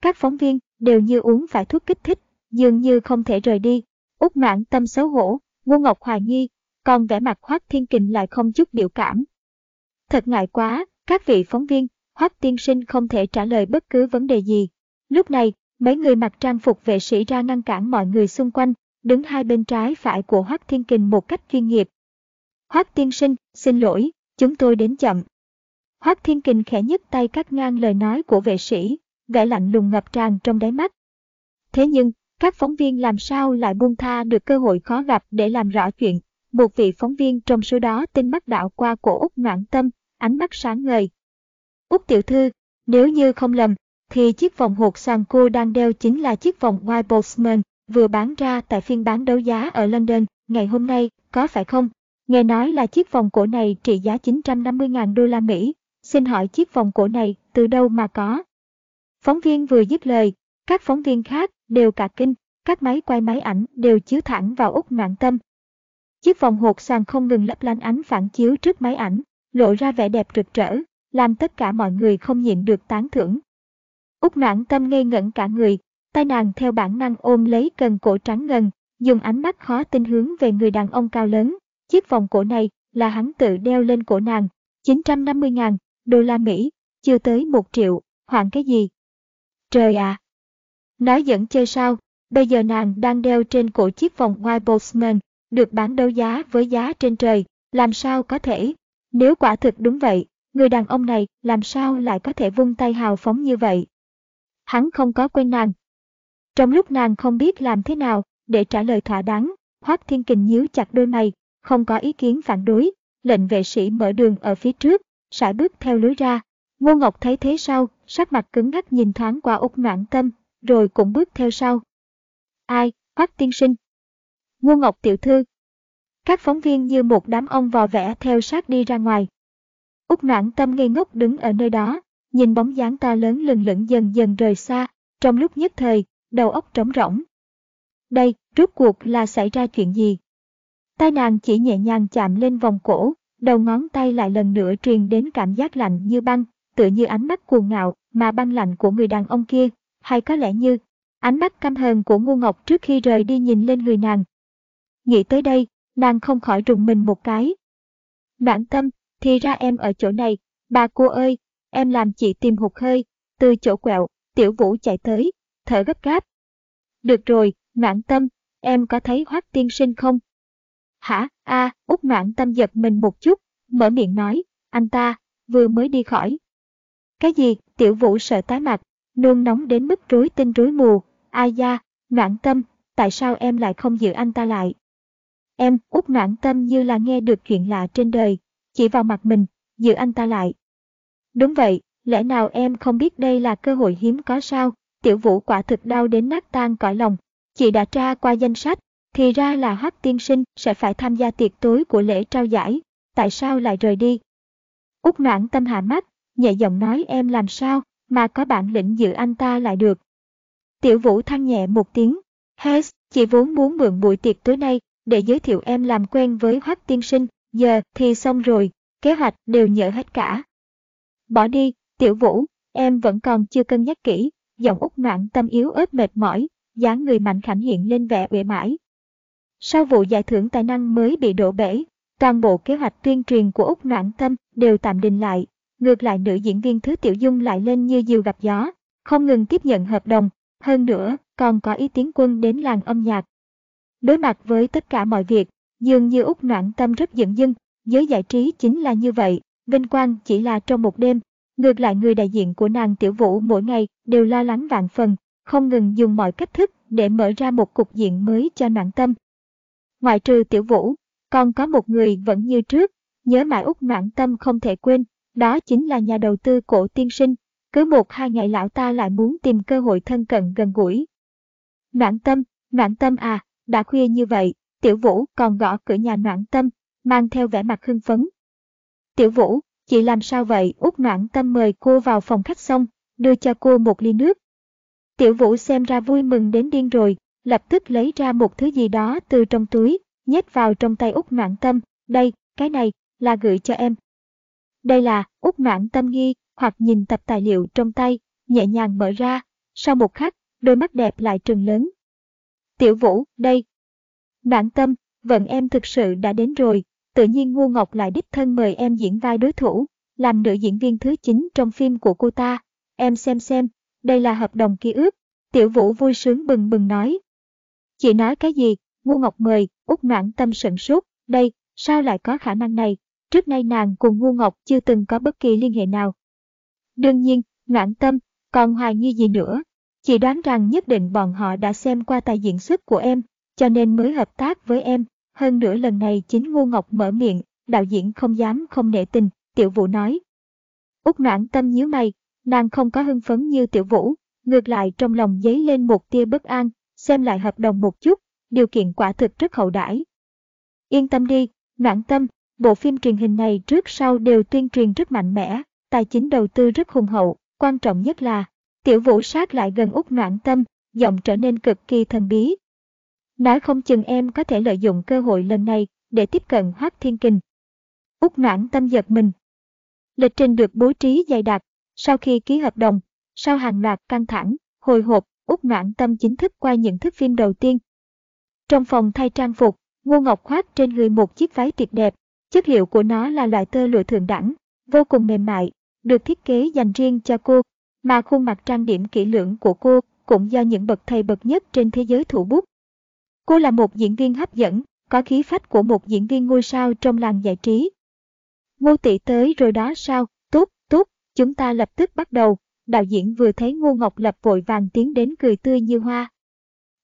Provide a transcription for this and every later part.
các phóng viên đều như uống phải thuốc kích thích, dường như không thể rời đi. Úc mãn tâm xấu hổ, Ngô Ngọc hoài Nhi còn vẻ mặt Hoác Thiên Kình lại không chút biểu cảm. Thật ngại quá, các vị phóng viên, Hoác Tiên Sinh không thể trả lời bất cứ vấn đề gì. Lúc này, mấy người mặc trang phục vệ sĩ ra ngăn cản mọi người xung quanh, đứng hai bên trái phải của Hoác Thiên Kình một cách chuyên nghiệp. Hoác Tiên Sinh, xin lỗi, chúng tôi đến chậm. Hoác Thiên Kình khẽ nhấc tay cắt ngang lời nói của vệ sĩ, vẻ lạnh lùng ngập tràn trong đáy mắt. Thế nhưng, các phóng viên làm sao lại buông tha được cơ hội khó gặp để làm rõ chuyện. Một vị phóng viên trong số đó tin mắt đạo qua cổ Úc Noãn Tâm, ánh mắt sáng ngời. Úc tiểu thư, nếu như không lầm, thì chiếc vòng hột xoàn cô đang đeo chính là chiếc vòng White Boltzmann vừa bán ra tại phiên bán đấu giá ở London ngày hôm nay, có phải không? Nghe nói là chiếc vòng cổ này trị giá 950.000 đô la Mỹ. Xin hỏi chiếc vòng cổ này từ đâu mà có? Phóng viên vừa dứt lời, các phóng viên khác đều cả kinh, các máy quay máy ảnh đều chiếu thẳng vào Úc ngạn Tâm. Chiếc vòng hột sàn không ngừng lấp lánh ánh phản chiếu trước máy ảnh, lộ ra vẻ đẹp rực rỡ, làm tất cả mọi người không nhịn được tán thưởng. Úc ngạn Tâm ngây ngẩn cả người, tay nàng theo bản năng ôm lấy cần cổ trắng ngần, dùng ánh mắt khó tin hướng về người đàn ông cao lớn. Chiếc vòng cổ này là hắn tự đeo lên cổ nàng, 950.000 đô la Mỹ, chưa tới một triệu, hoảng cái gì? Trời ạ! À. Nói dẫn chơi sao, bây giờ nàng đang đeo trên cổ chiếc vòng White Boltzmann, được bán đấu giá với giá trên trời, làm sao có thể? Nếu quả thực đúng vậy, người đàn ông này làm sao lại có thể vung tay hào phóng như vậy? Hắn không có quen nàng. Trong lúc nàng không biết làm thế nào để trả lời thỏa đáng, Hoác Thiên Kình nhíu chặt đôi mày, không có ý kiến phản đối, lệnh vệ sĩ mở đường ở phía trước, sải bước theo lối ra. Ngô Ngọc thấy thế sau, sắc mặt cứng ngắc nhìn thoáng qua Úc Noãn Tâm, rồi cũng bước theo sau. Ai, Hoắc tiên sinh? Ngô Ngọc tiểu thư. Các phóng viên như một đám ông vò vẽ theo sát đi ra ngoài. Úc Noãn Tâm ngây ngốc đứng ở nơi đó, nhìn bóng dáng to lớn lừng lững dần dần rời xa, trong lúc nhất thời, đầu óc trống rỗng. Đây, rốt cuộc là xảy ra chuyện gì? Tai nàng chỉ nhẹ nhàng chạm lên vòng cổ, đầu ngón tay lại lần nữa truyền đến cảm giác lạnh như băng, tựa như ánh mắt cuồng ngạo mà băng lạnh của người đàn ông kia, hay có lẽ như ánh mắt căm hờn của ngu ngọc trước khi rời đi nhìn lên người nàng. Nghĩ tới đây, nàng không khỏi rùng mình một cái. Noãn tâm, thì ra em ở chỗ này, bà cô ơi, em làm chị tìm hụt hơi, từ chỗ quẹo, tiểu vũ chạy tới, thở gấp gáp. Được rồi, noãn tâm, em có thấy hoác tiên sinh không? Hả, a à, út noãn tâm giật mình một chút, mở miệng nói, anh ta, vừa mới đi khỏi. Cái gì, tiểu vũ sợ tái mặt, nôn nóng đến mức rối tinh rối mù, ai da, noãn tâm, tại sao em lại không giữ anh ta lại? Em, út noãn tâm như là nghe được chuyện lạ trên đời, chỉ vào mặt mình, giữ anh ta lại. Đúng vậy, lẽ nào em không biết đây là cơ hội hiếm có sao? Tiểu vũ quả thực đau đến nát tan cõi lòng. Chị đã tra qua danh sách, thì ra là hắc tiên sinh sẽ phải tham gia tiệc tối của lễ trao giải, tại sao lại rời đi? Úc noãn tâm hạ mắt, nhẹ giọng nói em làm sao mà có bản lĩnh giữ anh ta lại được. Tiểu vũ than nhẹ một tiếng, Hes, chị vốn muốn mượn buổi tiệc tối nay để giới thiệu em làm quen với Hoắc tiên sinh, giờ thì xong rồi, kế hoạch đều nhỡ hết cả. Bỏ đi, tiểu vũ, em vẫn còn chưa cân nhắc kỹ, giọng út noạn tâm yếu ớt mệt mỏi, dáng người mạnh khảnh hiện lên vẻ uể mãi. Sau vụ giải thưởng tài năng mới bị đổ bể, toàn bộ kế hoạch tuyên truyền của Úc Noãn Tâm đều tạm đình lại. Ngược lại nữ diễn viên Thứ Tiểu Dung lại lên như diều gặp gió, không ngừng tiếp nhận hợp đồng, hơn nữa còn có ý tiến quân đến làng âm nhạc. Đối mặt với tất cả mọi việc, dường như Úc Noãn Tâm rất giận dưng, giới giải trí chính là như vậy, vinh quang chỉ là trong một đêm. Ngược lại người đại diện của nàng Tiểu Vũ mỗi ngày đều lo lắng vạn phần, không ngừng dùng mọi cách thức để mở ra một cục diện mới cho Noãn Tâm. Ngoại trừ Tiểu Vũ, còn có một người vẫn như trước, nhớ mãi Úc Noãn Tâm không thể quên, đó chính là nhà đầu tư cổ tiên sinh, cứ một hai ngày lão ta lại muốn tìm cơ hội thân cận gần gũi. Noãn tâm, noãn tâm à, đã khuya như vậy, tiểu vũ còn gõ cửa nhà noãn tâm, mang theo vẻ mặt hưng phấn. Tiểu vũ, chị làm sao vậy? Út noãn tâm mời cô vào phòng khách xong, đưa cho cô một ly nước. Tiểu vũ xem ra vui mừng đến điên rồi, lập tức lấy ra một thứ gì đó từ trong túi, nhét vào trong tay Út noãn tâm. Đây, cái này, là gửi cho em. Đây là, Út noãn tâm nghi, hoặc nhìn tập tài liệu trong tay, nhẹ nhàng mở ra. Sau một khắc, đôi mắt đẹp lại trừng lớn. Tiểu vũ, đây. Noãn tâm, vận em thực sự đã đến rồi, tự nhiên Ngô Ngọc lại đích thân mời em diễn vai đối thủ, làm nữ diễn viên thứ 9 trong phim của cô ta. Em xem xem, đây là hợp đồng ký ước. Tiểu Vũ vui sướng bừng bừng nói. Chị nói cái gì? Ngô Ngọc mời, út noãn tâm sửng sốt. Đây, sao lại có khả năng này? Trước nay nàng cùng Ngô Ngọc chưa từng có bất kỳ liên hệ nào. Đương nhiên, noãn tâm, còn hoài nghi gì nữa? Chị đoán rằng nhất định bọn họ đã xem qua tài diễn xuất của em, cho nên mới hợp tác với em. Hơn nữa lần này chính Ngô Ngọc mở miệng, đạo diễn không dám không nể tình, Tiểu Vũ nói. Úc noãn tâm nhíu mày, nàng không có hưng phấn như Tiểu Vũ, ngược lại trong lòng dấy lên một tia bất an, xem lại hợp đồng một chút, điều kiện quả thực rất hậu đãi. Yên tâm đi, noãn tâm, bộ phim truyền hình này trước sau đều tuyên truyền rất mạnh mẽ, tài chính đầu tư rất hùng hậu, quan trọng nhất là, Tiểu Vũ sát lại gần út noãn tâm, giọng trở nên cực kỳ thần bí, Nói không chừng em có thể lợi dụng cơ hội lần này để tiếp cận Hoác Thiên Kình. Úc noãn tâm giật mình. Lịch trình được bố trí dày đặc, sau khi ký hợp đồng, sau hàng loạt căng thẳng, hồi hộp, Úc noãn tâm chính thức qua những thước phim đầu tiên. Trong phòng thay trang phục, Ngô Ngọc khoác trên người một chiếc váy tuyệt đẹp, chất liệu của nó là loại tơ lụa thượng đẳng, vô cùng mềm mại, được thiết kế dành riêng cho cô, mà khuôn mặt trang điểm kỹ lưỡng của cô cũng do những bậc thầy bậc nhất trên thế giới thủ bút Cô là một diễn viên hấp dẫn, có khí phách của một diễn viên ngôi sao trong làng giải trí. Ngô tỷ tới rồi đó sao, tốt, tốt, chúng ta lập tức bắt đầu. Đạo diễn vừa thấy Ngô Ngọc Lập vội vàng tiến đến cười tươi như hoa.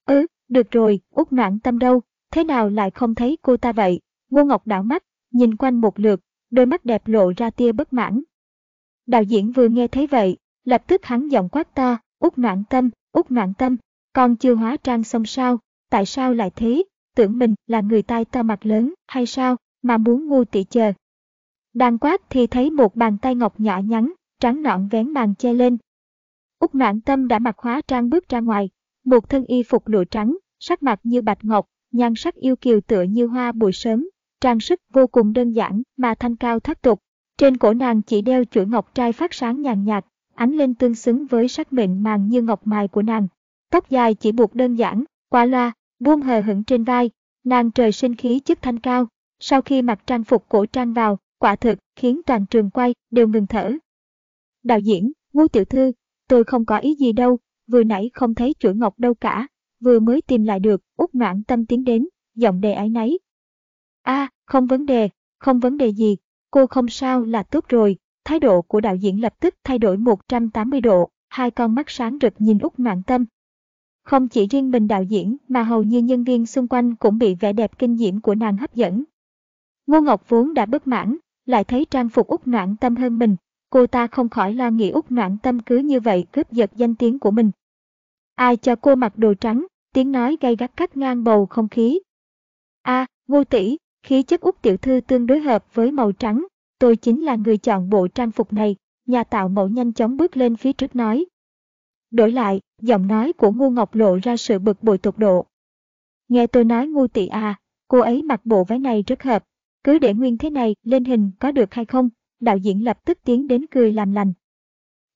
Ừ, được rồi, út noạn tâm đâu, thế nào lại không thấy cô ta vậy? Ngô Ngọc đảo mắt, nhìn quanh một lượt, đôi mắt đẹp lộ ra tia bất mãn. Đạo diễn vừa nghe thấy vậy, lập tức hắn giọng quát ta: út noạn tâm, út noạn tâm, con chưa hóa trang xong sao, tại sao lại thế, tưởng mình là người tai to mặt lớn hay sao, mà muốn ngu tị chờ. Đang quát thì thấy một bàn tay ngọc nhỏ nhắn, trắng nõn vén màn che lên. Úc noạn tâm đã mặc hóa trang bước ra ngoài, một thân y phục lụa trắng, sắc mặt như bạch ngọc, nhan sắc yêu kiều tựa như hoa buổi sớm, trang sức vô cùng đơn giản mà thanh cao thoát tục. Trên cổ nàng chỉ đeo chuỗi ngọc trai phát sáng nhàn nhạt, ánh lên tương xứng với sắc mịn màng như ngọc mài của nàng. Tóc dài chỉ buộc đơn giản, qua loa, buông hờ hững trên vai, nàng trời sinh khí chất thanh cao, sau khi mặc trang phục cổ trang vào, quả thực khiến toàn trường quay đều ngừng thở. Đạo diễn, Ngô Tiểu Thư, tôi không có ý gì đâu, vừa nãy không thấy chuỗi ngọc đâu cả, vừa mới tìm lại được, út noãn tâm tiến đến, giọng đề ái náy. a không vấn đề, không vấn đề gì, cô không sao là tốt rồi, thái độ của đạo diễn lập tức thay đổi 180 độ, hai con mắt sáng rực nhìn út Mạn tâm, không chỉ riêng mình đạo diễn mà hầu như nhân viên xung quanh cũng bị vẻ đẹp kinh diễm của nàng hấp dẫn. Ngô Ngọc vốn đã bất mãn, lại thấy trang phục út noãn tâm hơn mình, cô ta không khỏi lo nghĩ út noãn tâm cứ như vậy cướp giật danh tiếng của mình. Ai cho cô mặc đồ trắng, tiếng nói gay gắt cắt ngang bầu không khí. a à, ngô tỷ, khí chất út tiểu thư tương đối hợp với màu trắng, tôi chính là người chọn bộ trang phục này, nhà tạo mẫu nhanh chóng bước lên phía trước nói. Đổi lại, giọng nói của Ngu Ngọc lộ ra sự bực bội tột độ. Nghe tôi nói Ngu Tị à, cô ấy mặc bộ váy này rất hợp, cứ để nguyên thế này lên hình có được hay không? Đạo diễn lập tức tiến đến cười làm lành.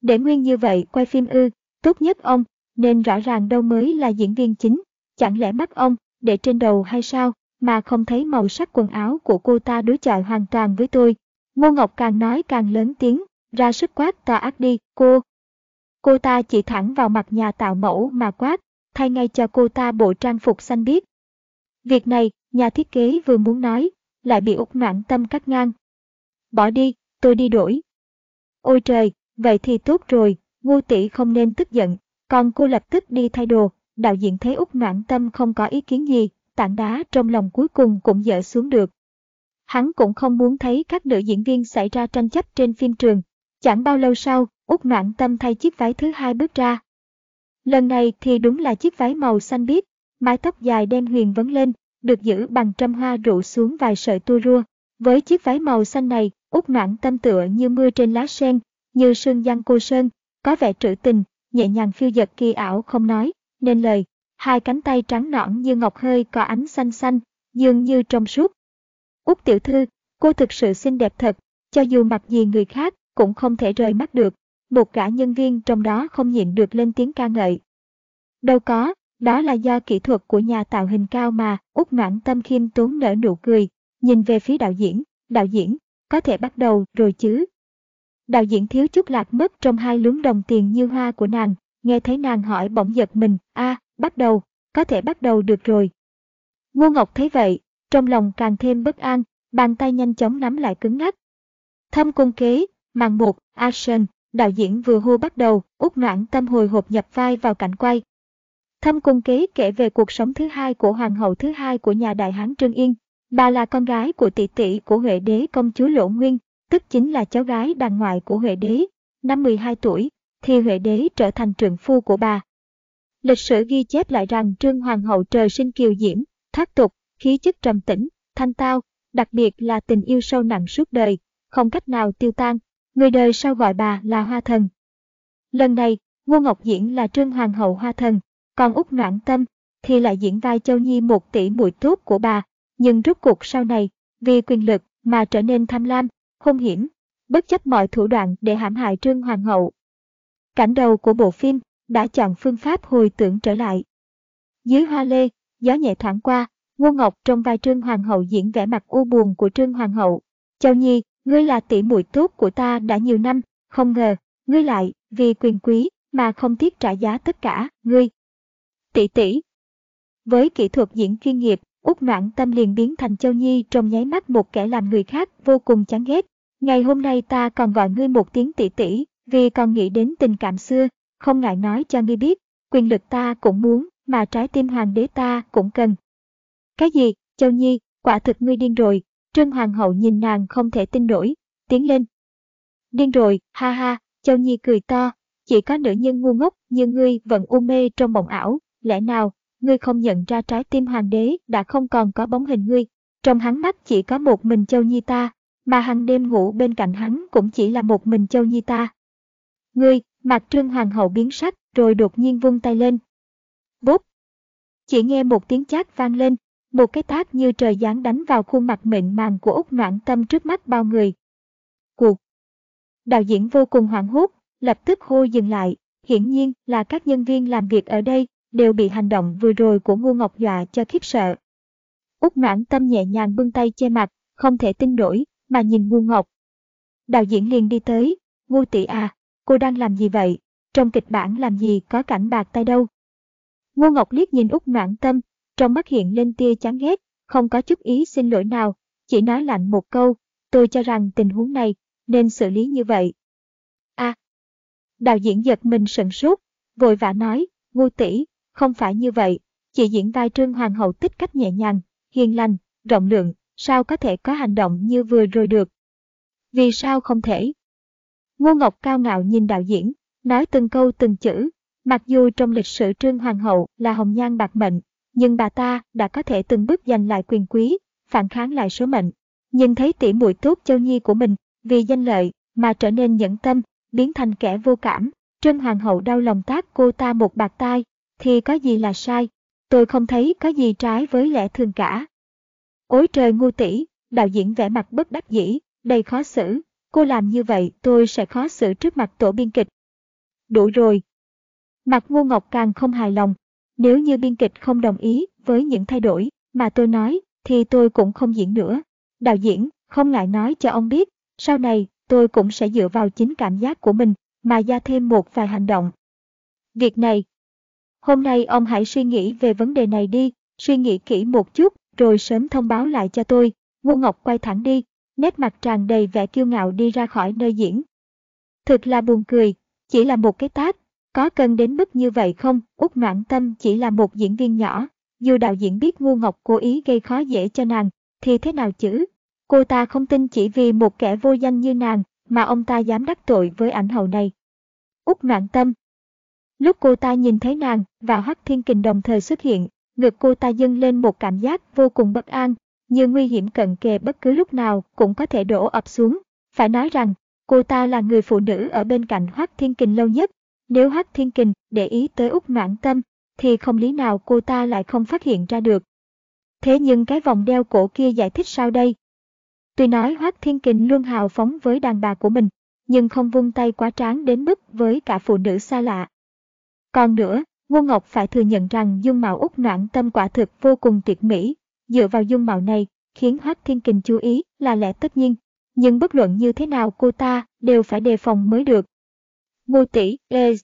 Để nguyên như vậy quay phim ư, tốt nhất ông, nên rõ ràng đâu mới là diễn viên chính, chẳng lẽ mắt ông, để trên đầu hay sao, mà không thấy màu sắc quần áo của cô ta đối chọi hoàn toàn với tôi. Ngô Ngọc càng nói càng lớn tiếng, ra sức quát ta ác đi, cô, Cô ta chỉ thẳng vào mặt nhà tạo mẫu mà quát, thay ngay cho cô ta bộ trang phục xanh biếc. Việc này, nhà thiết kế vừa muốn nói, lại bị út noạn tâm cắt ngang. Bỏ đi, tôi đi đổi. Ôi trời, vậy thì tốt rồi, ngu tỷ không nên tức giận, còn cô lập tức đi thay đồ, đạo diễn thấy út noạn tâm không có ý kiến gì, tảng đá trong lòng cuối cùng cũng dỡ xuống được. Hắn cũng không muốn thấy các nữ diễn viên xảy ra tranh chấp trên phim trường. Chẳng bao lâu sau, Úc Noãn Tâm thay chiếc váy thứ hai bước ra. Lần này thì đúng là chiếc váy màu xanh biếc, mái tóc dài đen huyền vấn lên, được giữ bằng trăm hoa rủ xuống vài sợi tua rua. Với chiếc váy màu xanh này, Úc Noãn Tâm tựa như mưa trên lá sen, như sương giăng cô sơn, có vẻ trữ tình, nhẹ nhàng phiêu dật kỳ ảo không nói, nên lời. Hai cánh tay trắng nõn như ngọc hơi có ánh xanh xanh, dường như trong suốt. Úc tiểu thư, cô thực sự xinh đẹp thật, cho dù mặc gì người khác cũng không thể rời mắt được. Một gã nhân viên trong đó không nhịn được lên tiếng ca ngợi. Đâu có, đó là do kỹ thuật của nhà tạo hình cao mà, Úc noãn tâm khiêm tốn nở nụ cười, nhìn về phía đạo diễn, đạo diễn, có thể bắt đầu rồi chứ. Đạo diễn thiếu chút lạc mất trong hai luống đồng tiền như hoa của nàng, nghe thấy nàng hỏi bỗng giật mình, a bắt đầu, có thể bắt đầu được rồi. Ngô Ngọc thấy vậy, trong lòng càng thêm bất an, bàn tay nhanh chóng nắm lại cứng ngắc. Thâm cung kế, màn một, action, đạo diễn vừa hô bắt đầu, út noãn tâm hồi hộp nhập vai vào cảnh quay. Thâm cung kế kể về cuộc sống thứ hai của hoàng hậu thứ hai của nhà đại hán Trương Yên. Bà là con gái của tỷ tỷ của Huệ đế công chúa Lỗ Nguyên, tức chính là cháu gái đàn ngoại của Huệ đế. Năm 12 tuổi, thì Huệ đế trở thành trượng phu của bà. Lịch sử ghi chép lại rằng Trương Hoàng hậu trời sinh kiều diễm, thoát tục, khí chất trầm tĩnh, thanh tao, đặc biệt là tình yêu sâu nặng suốt đời, không cách nào tiêu tan. Người đời sau gọi bà là Hoa Thần. Lần này, Ngô Ngọc diễn là Trương Hoàng hậu Hoa Thần, còn Úc Noãn Tâm thì lại diễn vai Châu Nhi một tỷ muội tốt của bà, nhưng rốt cuộc sau này, vì quyền lực mà trở nên tham lam, hung hiểm, bất chấp mọi thủ đoạn để hãm hại Trương Hoàng hậu. Cảnh đầu của bộ phim đã chọn phương pháp hồi tưởng trở lại. Dưới hoa lê, gió nhẹ thoảng qua, Ngô Ngọc trong vai Trương Hoàng hậu diễn vẻ mặt u buồn của Trương Hoàng hậu. Châu Nhi, ngươi là tỷ muội tốt của ta đã nhiều năm, không ngờ, ngươi lại, vì quyền quý, mà không tiếc trả giá tất cả, ngươi. Tỷ tỷ. Với kỹ thuật diễn chuyên nghiệp, Úc Noãn Tâm liền biến thành Châu Nhi trong nháy mắt một kẻ làm người khác vô cùng chán ghét. Ngày hôm nay ta còn gọi ngươi một tiếng tỷ tỷ, vì còn nghĩ đến tình cảm xưa, không ngại nói cho ngươi biết, quyền lực ta cũng muốn, mà trái tim hoàng đế ta cũng cần. Cái gì, Châu Nhi, quả thực ngươi điên rồi, Trân Hoàng hậu nhìn nàng không thể tin nổi, tiến lên. Điên rồi, ha ha, Châu Nhi cười to, chỉ có nữ nhân ngu ngốc như ngươi vẫn u mê trong mộng ảo, lẽ nào, ngươi không nhận ra trái tim hoàng đế đã không còn có bóng hình ngươi. Trong hắn mắt chỉ có một mình Châu Nhi ta, mà hàng đêm ngủ bên cạnh hắn cũng chỉ là một mình Châu Nhi ta. Ngươi, mặt trương hoàng hậu biến sắc rồi đột nhiên vung tay lên. Bốp! Chỉ nghe một tiếng chát vang lên, một cái tát như trời giáng đánh vào khuôn mặt mịn màng của Úc Noãn Tâm trước mắt bao người. Cuộc! Đạo diễn vô cùng hoảng hốt, lập tức hô dừng lại, hiển nhiên là các nhân viên làm việc ở đây đều bị hành động vừa rồi của Ngô Ngọc dọa cho khiếp sợ. Úc noãn tâm nhẹ nhàng bưng tay che mặt, không thể tin nổi, mà nhìn Ngô Ngọc. Đạo diễn liền đi tới, Ngô tỷ à, cô đang làm gì vậy? Trong kịch bản làm gì có cảnh bạc tay đâu? Ngô Ngọc liếc nhìn Úc noãn tâm, trong mắt hiện lên tia chán ghét, không có chút ý xin lỗi nào, chỉ nói lạnh một câu, tôi cho rằng tình huống này nên xử lý như vậy. À, đạo diễn giật mình sửng sốt, vội vã nói, Ngô tỷ, không phải như vậy, chị diễn vai Trương Hoàng hậu tích cách nhẹ nhàng, hiền lành, rộng lượng, sao có thể có hành động như vừa rồi được? Vì sao không thể? Ngô Ngọc cao ngạo nhìn đạo diễn, nói từng câu từng chữ, mặc dù trong lịch sử Trương Hoàng hậu là hồng nhan bạc mệnh, nhưng bà ta đã có thể từng bước giành lại quyền quý, phản kháng lại số mệnh. Nhưng thấy tỷ muội tốt châu nhi của mình, vì danh lợi mà trở nên nhẫn tâm, biến thành kẻ vô cảm, Trương Hoàng hậu đau lòng tác cô ta một bạc tai, thì có gì là sai, tôi không thấy có gì trái với lẽ thường cả. Ôi trời ngu tỷ, đạo diễn vẻ mặt bất đắc dĩ, đầy khó xử, cô làm như vậy tôi sẽ khó xử trước mặt tổ biên kịch. Đủ rồi. Mặt Ngô ngọc càng không hài lòng, nếu như biên kịch không đồng ý với những thay đổi mà tôi nói thì tôi cũng không diễn nữa. Đạo diễn không ngại nói cho ông biết, sau này tôi cũng sẽ dựa vào chính cảm giác của mình mà ra thêm một vài hành động. Việc này Hôm nay ông hãy suy nghĩ về vấn đề này đi, suy nghĩ kỹ một chút, rồi sớm thông báo lại cho tôi. Ngô Ngọc quay thẳng đi, nét mặt tràn đầy vẻ kiêu ngạo đi ra khỏi nơi diễn. Thực là buồn cười, chỉ là một cái tát, có cần đến mức như vậy không? Út Noãn Tâm chỉ là một diễn viên nhỏ, dù đạo diễn biết Ngô Ngọc cố ý gây khó dễ cho nàng, thì thế nào chứ? Cô ta không tin chỉ vì một kẻ vô danh như nàng mà ông ta dám đắc tội với ảnh hậu này. Út Noãn tâm. Lúc cô ta nhìn thấy nàng và Hoắc Thiên Kình đồng thời xuất hiện, ngực cô ta dâng lên một cảm giác vô cùng bất an, như nguy hiểm cận kề bất cứ lúc nào cũng có thể đổ ập xuống. Phải nói rằng, cô ta là người phụ nữ ở bên cạnh Hoắc Thiên Kình lâu nhất. Nếu Hoắc Thiên Kình để ý tới Úc Noãn Tâm, thì không lý nào cô ta lại không phát hiện ra được. Thế nhưng cái vòng đeo cổ kia giải thích sao đây? Tuy nói Hoắc Thiên Kình luôn hào phóng với đàn bà của mình, nhưng không vung tay quá tráng đến mức với cả phụ nữ xa lạ. Còn nữa, Ngô Ngọc phải thừa nhận rằng dung mạo Úc Noãn Tâm quả thực vô cùng tuyệt mỹ. Dựa vào dung mạo này, khiến Hoắc Thiên Kình chú ý là lẽ tất nhiên. Nhưng bất luận như thế nào cô ta đều phải đề phòng mới được. Ngô tỷ, Ê,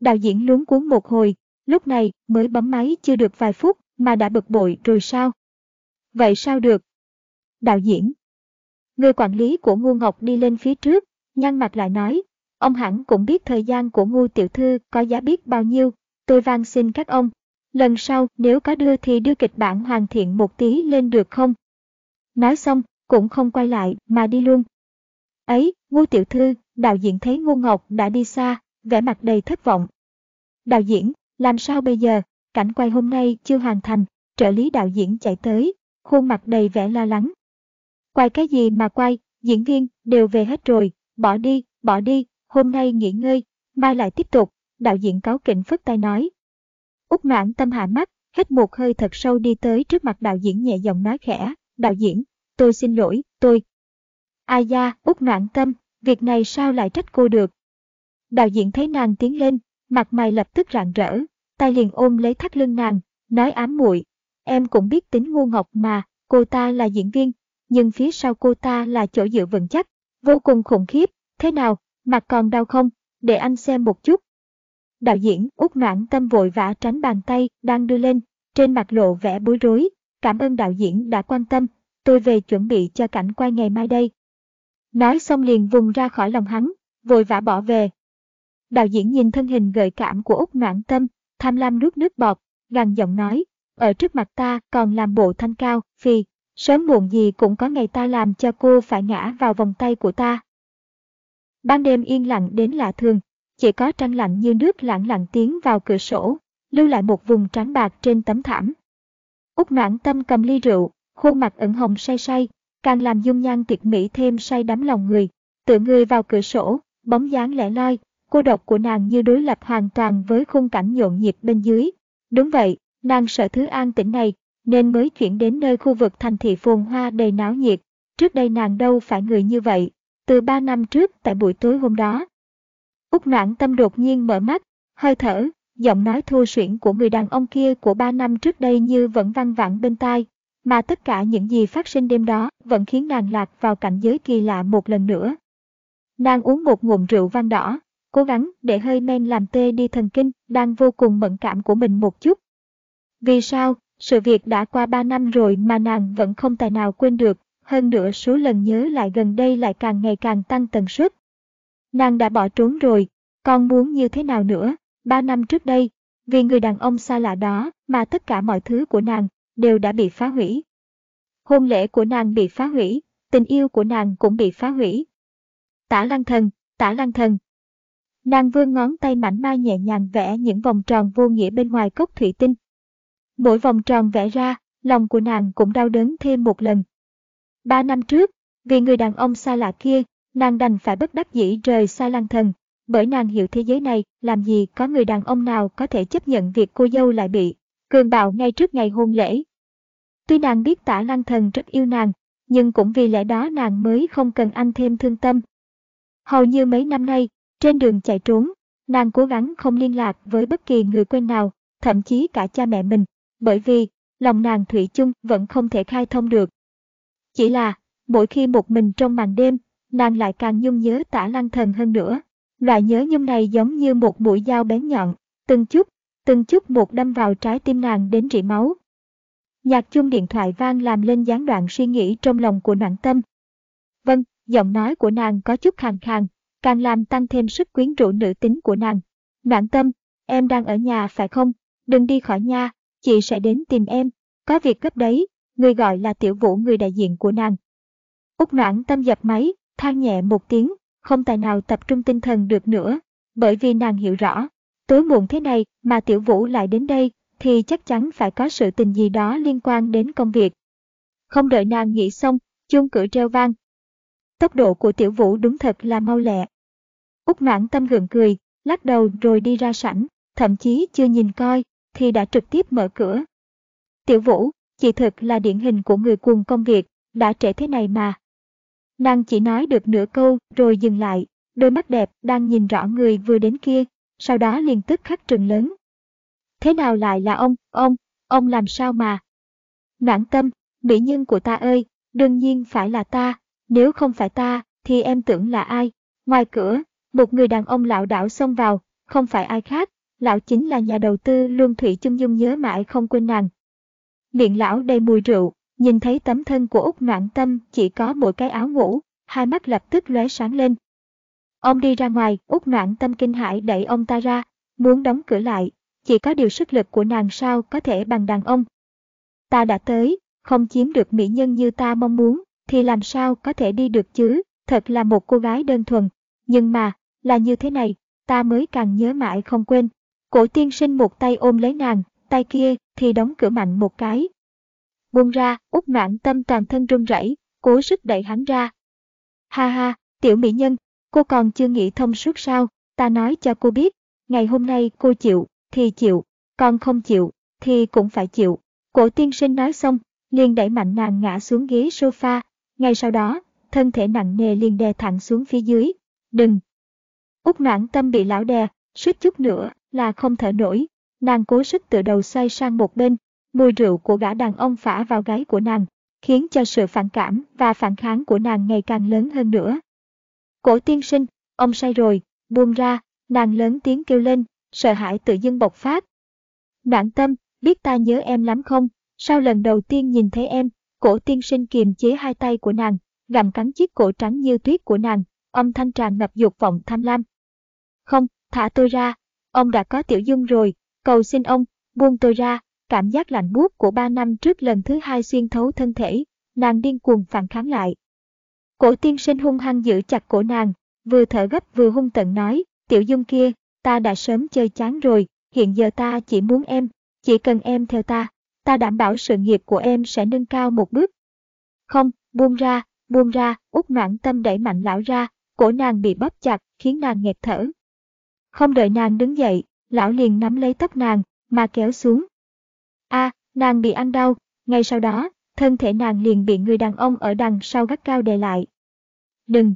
đạo diễn luống cuốn một hồi, lúc này mới bấm máy chưa được vài phút mà đã bực bội rồi sao? Vậy sao được? Đạo diễn. Người quản lý của Ngô Ngọc đi lên phía trước, nhăn mặt lại nói, ông hẳn cũng biết thời gian của Ngô tiểu thư có giá biết bao nhiêu, tôi van xin các ông, lần sau nếu có đưa thì đưa kịch bản hoàn thiện một tí lên được không? Nói xong, cũng không quay lại mà đi luôn. Ấy, Ngô tiểu thư, đạo diễn thấy Ngô Ngọc đã đi xa, vẻ mặt đầy thất vọng. Đạo diễn, làm sao bây giờ, cảnh quay hôm nay chưa hoàn thành, trợ lý đạo diễn chạy tới, khuôn mặt đầy vẻ lo lắng. Quay cái gì mà quay, diễn viên đều về hết rồi, bỏ đi, bỏ đi, hôm nay nghỉ ngơi, mai lại tiếp tục, đạo diễn cáo kỉnh phất tay nói. Úc noãn tâm hạ mắt, hít một hơi thật sâu đi tới trước mặt đạo diễn nhẹ giọng nói khẽ, đạo diễn, tôi xin lỗi, tôi. Ai da, Úc noãn tâm, việc này sao lại trách cô được. Đạo diễn thấy nàng tiến lên, mặt mày lập tức rạng rỡ, tay liền ôm lấy thắt lưng nàng, nói ám muội em cũng biết tính ngu ngọc mà, cô ta là diễn viên, nhưng phía sau cô ta là chỗ dựa vững chắc, vô cùng khủng khiếp, thế nào, mặt còn đau không, để anh xem một chút. Đạo diễn út noãn tâm vội vã tránh bàn tay đang đưa lên, trên mặt lộ vẻ bối rối, cảm ơn đạo diễn đã quan tâm, tôi về chuẩn bị cho cảnh quay ngày mai đây. Nói xong liền vùng ra khỏi lòng hắn, vội vã bỏ về. Đạo diễn nhìn thân hình gợi cảm của út noãn tâm, tham lam nuốt nước bọt, gằn giọng nói, ở trước mặt ta còn làm bộ thanh cao, phi, sớm muộn gì cũng có ngày ta làm cho cô phải ngã vào vòng tay của ta. Ban đêm yên lặng đến lạ thường, chỉ có trăng lạnh như nước lặng lặng tiến vào cửa sổ, lưu lại một vùng trắng bạc trên tấm thảm. Úc noãn tâm cầm ly rượu, khuôn mặt ẩn hồng say say, càng làm dung nhan tuyệt mỹ thêm say đắm lòng người. Tựa người vào cửa sổ, bóng dáng lẻ loi, cô độc của nàng như đối lập hoàn toàn với khung cảnh nhộn nhịp bên dưới. Đúng vậy, nàng sợ thứ an tĩnh này, nên mới chuyển đến nơi khu vực thành thị phồn hoa đầy náo nhiệt. Trước đây nàng đâu phải người như vậy, từ ba năm trước tại buổi tối hôm đó. Úc noãn tâm đột nhiên mở mắt, hơi thở, giọng nói thua suyễn của người đàn ông kia của ba năm trước đây như vẫn văng vẳng bên tai, mà tất cả những gì phát sinh đêm đó vẫn khiến nàng lạc vào cảnh giới kỳ lạ một lần nữa. Nàng uống một ngụm rượu vang đỏ, cố gắng để hơi men làm tê đi thần kinh đang vô cùng mẫn cảm của mình một chút. Vì sao, sự việc đã qua ba năm rồi mà nàng vẫn không tài nào quên được, hơn nữa số lần nhớ lại gần đây lại càng ngày càng tăng tần suất. Nàng đã bỏ trốn rồi, Con muốn như thế nào nữa, ba năm trước đây, vì người đàn ông xa lạ đó mà tất cả mọi thứ của nàng đều đã bị phá hủy. Hôn lễ của nàng bị phá hủy, tình yêu của nàng cũng bị phá hủy. Tả lăng thần, tả lăng thần. Nàng vươn ngón tay mảnh mai nhẹ nhàng vẽ những vòng tròn vô nghĩa bên ngoài cốc thủy tinh. Mỗi vòng tròn vẽ ra, lòng của nàng cũng đau đớn thêm một lần. Ba năm trước, vì người đàn ông xa lạ kia, nàng đành phải bất đắc dĩ rời xa lang thần, bởi nàng hiểu thế giới này làm gì có người đàn ông nào có thể chấp nhận việc cô dâu lại bị cường bạo ngay trước ngày hôn lễ. Tuy nàng biết tả lang thần rất yêu nàng, nhưng cũng vì lẽ đó nàng mới không cần anh thêm thương tâm. Hầu như mấy năm nay, trên đường chạy trốn, nàng cố gắng không liên lạc với bất kỳ người quen nào, thậm chí cả cha mẹ mình, bởi vì lòng nàng thủy chung vẫn không thể khai thông được. Chỉ là, mỗi khi một mình trong màn đêm, nàng lại càng nhung nhớ tả lăng thần hơn nữa. Loại nhớ nhung này giống như một mũi dao bén nhọn, từng chút, từng chút một đâm vào trái tim nàng đến rỉ máu. Nhạc chung điện thoại vang làm lên gián đoạn suy nghĩ trong lòng của noạn tâm. Vâng, giọng nói của nàng có chút khàn khàn, càng làm tăng thêm sức quyến rũ nữ tính của nàng. Noạn tâm, em đang ở nhà phải không? Đừng đi khỏi nhà, chị sẽ đến tìm em. Có việc gấp đấy, người gọi là tiểu vũ người đại diện của nàng. Úc noãn tâm dập máy, than nhẹ một tiếng, không tài nào tập trung tinh thần được nữa. bởi vì nàng hiểu rõ, tối muộn thế này mà Tiểu Vũ lại đến đây, thì chắc chắn phải có sự tình gì đó liên quan đến công việc. Không đợi nàng nghĩ xong, chuông cửa treo vang. Tốc độ của Tiểu Vũ đúng thật là mau lẹ. Úc noãn tâm gượng cười, lắc đầu rồi đi ra sảnh, thậm chí chưa nhìn coi, thì đã trực tiếp mở cửa. Tiểu Vũ, chị thực là điển hình của người cuồng công việc, đã trễ thế này mà. Nàng chỉ nói được nửa câu rồi dừng lại, đôi mắt đẹp đang nhìn rõ người vừa đến kia, sau đó liền tức khắc trừng lớn. Thế nào lại là ông, ông, ông làm sao mà? Noãn tâm, mỹ nhân của ta ơi, đương nhiên phải là ta, nếu không phải ta, thì em tưởng là ai? Ngoài cửa, một người đàn ông lão đảo xông vào, không phải ai khác, lão chính là nhà đầu tư Luân Thủy Chung Dung nhớ mãi không quên nàng. Miệng lão đầy mùi rượu, nhìn thấy tấm thân của Úc Noãn Tâm chỉ có một cái áo ngủ, hai mắt lập tức lóe sáng lên. Ông đi ra ngoài, Úc Noãn Tâm kinh hãi đẩy ông ta ra, muốn đóng cửa lại, chỉ có điều sức lực của nàng sao có thể bằng đàn ông. Ta đã tới, không chiếm được mỹ nhân như ta mong muốn, thì làm sao có thể đi được chứ, thật là một cô gái đơn thuần. Nhưng mà, là như thế này, ta mới càng nhớ mãi không quên. Cổ tiên sinh một tay ôm lấy nàng, tay kia thì đóng cửa mạnh một cái. Buông ra, út noạn tâm toàn thân run rẩy, cố sức đẩy hắn ra. Ha ha, tiểu mỹ nhân, cô còn chưa nghĩ thông suốt sao, ta nói cho cô biết, ngày hôm nay cô chịu, thì chịu, còn không chịu, thì cũng phải chịu. Cổ tiên sinh nói xong, liền đẩy mạnh nàng ngã xuống ghế sofa, ngay sau đó, thân thể nặng nề liền đè thẳng xuống phía dưới. Đừng! út noãn tâm bị lão đè, suýt chút nữa là không thở nổi, nàng cố sức tự đầu xoay sang một bên, mùi rượu của gã đàn ông phả vào gáy của nàng, khiến cho sự phản cảm và phản kháng của nàng ngày càng lớn hơn nữa. Cổ tiên sinh, ông say rồi, buông ra, nàng lớn tiếng kêu lên, sợ hãi tự dưng bộc phát. Noãn tâm, biết ta nhớ em lắm không, sau lần đầu tiên nhìn thấy em, cổ tiên sinh kiềm chế hai tay của nàng, gặm cắn chiếc cổ trắng như tuyết của nàng, âm thanh tràn ngập dục vọng tham lam. Không, thả tôi ra, ông đã có tiểu dung rồi, cầu xin ông, buông tôi ra, cảm giác lạnh buốt của ba năm trước lần thứ hai xuyên thấu thân thể, nàng điên cuồng phản kháng lại. Cổ tiên sinh hung hăng giữ chặt cổ nàng, vừa thở gấp vừa hung tận nói, tiểu dung kia, ta đã sớm chơi chán rồi, hiện giờ ta chỉ muốn em, chỉ cần em theo ta, ta đảm bảo sự nghiệp của em sẽ nâng cao một bước. Không, buông ra, buông ra, út noãn tâm đẩy mạnh lão ra, cổ nàng bị bóp chặt, khiến nàng nghẹt thở. Không đợi nàng đứng dậy, lão liền nắm lấy tóc nàng, mà kéo xuống a nàng bị ăn đau, ngay sau đó, thân thể nàng liền bị người đàn ông ở đằng sau gắt cao đè lại. Đừng!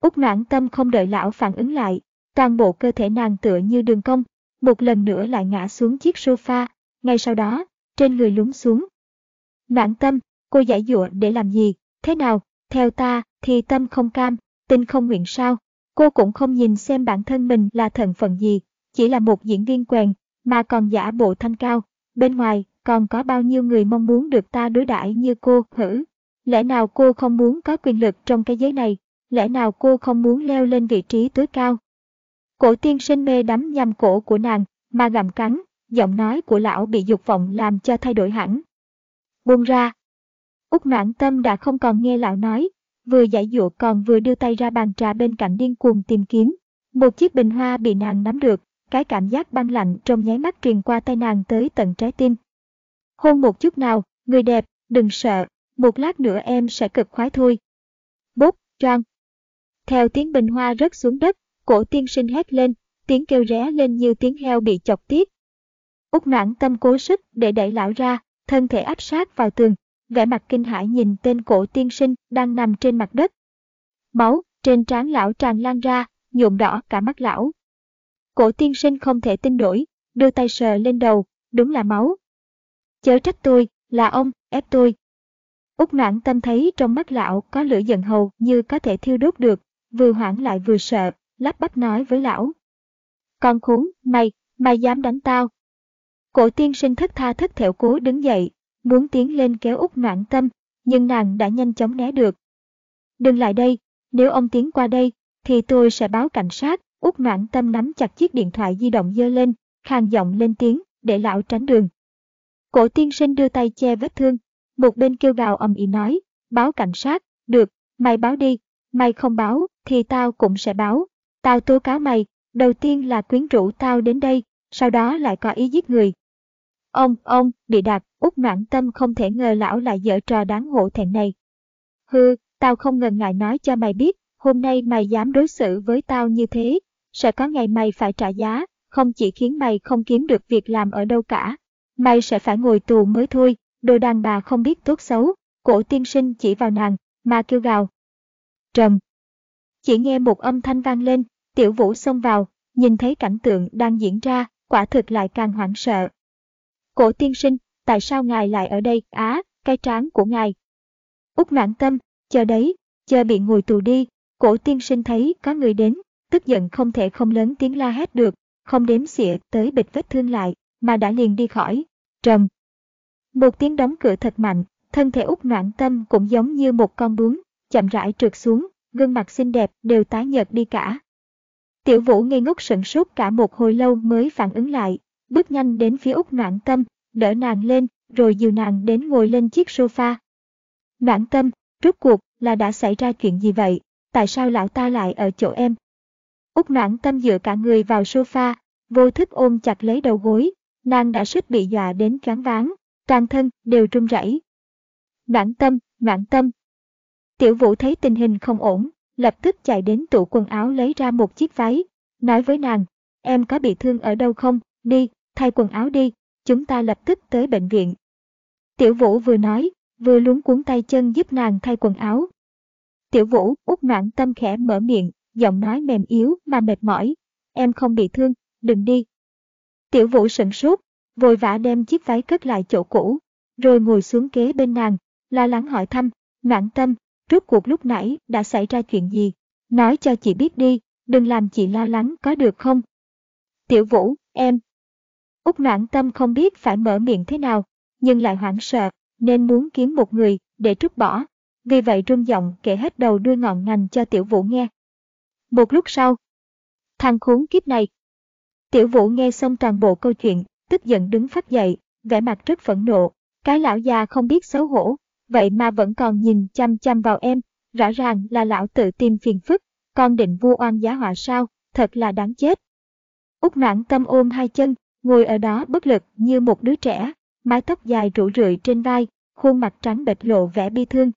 Úc noãn tâm không đợi lão phản ứng lại, toàn bộ cơ thể nàng tựa như đường cong, một lần nữa lại ngã xuống chiếc sofa, ngay sau đó, trên người lún xuống. Noãn tâm, cô giải dụa để làm gì, thế nào, theo ta, thì tâm không cam, tinh không nguyện sao, cô cũng không nhìn xem bản thân mình là thần phận gì, chỉ là một diễn viên quèn, mà còn giả bộ thanh cao, bên ngoài còn có bao nhiêu người mong muốn được ta đối đãi như cô, hử. Lẽ nào cô không muốn có quyền lực trong cái giới này, lẽ nào cô không muốn leo lên vị trí tối cao. Cổ tiên sinh mê đắm nhằm cổ của nàng, mà gặm cắn, giọng nói của lão bị dục vọng làm cho thay đổi hẳn. Buông ra. út noãn tâm đã không còn nghe lão nói, vừa giải dụa còn vừa đưa tay ra bàn trà bên cạnh điên cuồng tìm kiếm. Một chiếc bình hoa bị nàng nắm được, cái cảm giác băng lạnh trong nháy mắt truyền qua tay nàng tới tận trái tim. Hôn một chút nào, người đẹp, đừng sợ, một lát nữa em sẽ cực khoái thôi. Bốp, choang. Theo tiếng bình hoa rớt xuống đất, cổ tiên sinh hét lên, tiếng kêu ré lên như tiếng heo bị chọc tiết. Úc noãn tâm cố sức để đẩy lão ra, thân thể áp sát vào tường, vẻ mặt kinh hãi nhìn tên cổ tiên sinh đang nằm trên mặt đất. Máu trên trán lão tràn lan ra, nhuộm đỏ cả mắt lão. Cổ tiên sinh không thể tin nổi, đưa tay sờ lên đầu, đúng là máu. Chớ trách tôi, là ông, ép tôi. Úc noãn tâm thấy trong mắt lão có lửa giận hầu như có thể thiêu đốt được, vừa hoảng lại vừa sợ, lắp bắp nói với lão. Con khốn, mày, mày dám đánh tao. Cổ tiên sinh thất tha thất thẹo cố đứng dậy, muốn tiến lên kéo Úc noãn tâm, nhưng nàng đã nhanh chóng né được. Đừng lại đây, nếu ông tiến qua đây, thì tôi sẽ báo cảnh sát. Úc noãn tâm nắm chặt chiếc điện thoại di động dơ lên, khàn giọng lên tiếng, để lão tránh đường. Cổ tiên sinh đưa tay che vết thương, một bên kêu gào ầm ĩ nói, báo cảnh sát, được, mày báo đi, mày không báo, thì tao cũng sẽ báo, tao tố cáo mày, Đầu tiên là quyến rũ tao đến đây, sau đó lại có ý giết người. Ông, ông, bị đạt, út noãn tâm không thể ngờ lão lại dở trò đáng hổ thẹn này. Hư, tao không ngần ngại nói cho mày biết, hôm nay mày dám đối xử với tao như thế, sẽ có ngày mày phải trả giá, không chỉ khiến mày không kiếm được việc làm ở đâu cả, mày sẽ phải ngồi tù mới thôi, đồ đàn bà không biết tốt xấu, cổ tiên sinh chỉ vào nàng, mà kêu gào. Trầm. Chỉ nghe một âm thanh vang lên, tiểu vũ xông vào, nhìn thấy cảnh tượng đang diễn ra, quả thực lại càng hoảng sợ. Cổ tiên sinh, tại sao ngài lại ở đây? Á, cái trán của ngài. Úc noãn tâm, chờ đấy, chờ bị ngồi tù đi. Cổ tiên sinh thấy có người đến, tức giận không thể không lớn tiếng la hét được, không đếm xỉa tới bịch vết thương lại, mà đã liền đi khỏi. Trầm. Một tiếng đóng cửa thật mạnh, thân thể út noạn tâm cũng giống như một con bướm, chậm rãi trượt xuống, gương mặt xinh đẹp đều tái nhợt đi cả. Tiểu vũ ngây ngốc sững sốt cả một hồi lâu mới phản ứng lại, bước nhanh đến phía út noạn tâm, đỡ nàng lên, rồi dìu nàng đến ngồi lên chiếc sofa. Noạn tâm, rốt cuộc là đã xảy ra chuyện gì vậy? Tại sao lão ta lại ở chỗ em? Úc noãn tâm dựa cả người vào sofa, vô thức ôm chặt lấy đầu gối, nàng đã suýt bị dọa đến choáng váng, toàn thân đều run rẩy. Noãn tâm, noãn tâm. Tiểu vũ thấy tình hình không ổn, lập tức chạy đến tủ quần áo lấy ra một chiếc váy, nói với nàng, em có bị thương ở đâu không, đi, thay quần áo đi, chúng ta lập tức tới bệnh viện. Tiểu vũ vừa nói, vừa luống cuốn tay chân giúp nàng thay quần áo. Tiểu vũ, út noãn tâm khẽ mở miệng, giọng nói mềm yếu mà mệt mỏi. Em không bị thương, đừng đi. Tiểu vũ sửng sốt, vội vã đem chiếc váy cất lại chỗ cũ, rồi ngồi xuống kế bên nàng, lo lắng hỏi thăm, noãn tâm, rốt cuộc lúc nãy đã xảy ra chuyện gì? Nói cho chị biết đi, đừng làm chị lo lắng có được không? Tiểu vũ, em. Úc noãn tâm không biết phải mở miệng thế nào, nhưng lại hoảng sợ, nên muốn kiếm một người để trút bỏ. Vì vậy rung giọng kể hết đầu đuôi ngọn ngành cho tiểu vũ nghe. Một lúc sau, thằng khốn kiếp này. Tiểu vũ nghe xong toàn bộ câu chuyện, tức giận đứng phát dậy, vẻ mặt rất phẫn nộ. Cái lão già không biết xấu hổ, vậy mà vẫn còn nhìn chăm chăm vào em, rõ ràng là lão tự tìm phiền phức, con định vu oan giá họa sao, thật là đáng chết. Úc noãn tâm ôm hai chân, ngồi ở đó bất lực như một đứa trẻ, mái tóc dài rủ rượi trên vai, khuôn mặt trắng bệch lộ vẻ bi thương.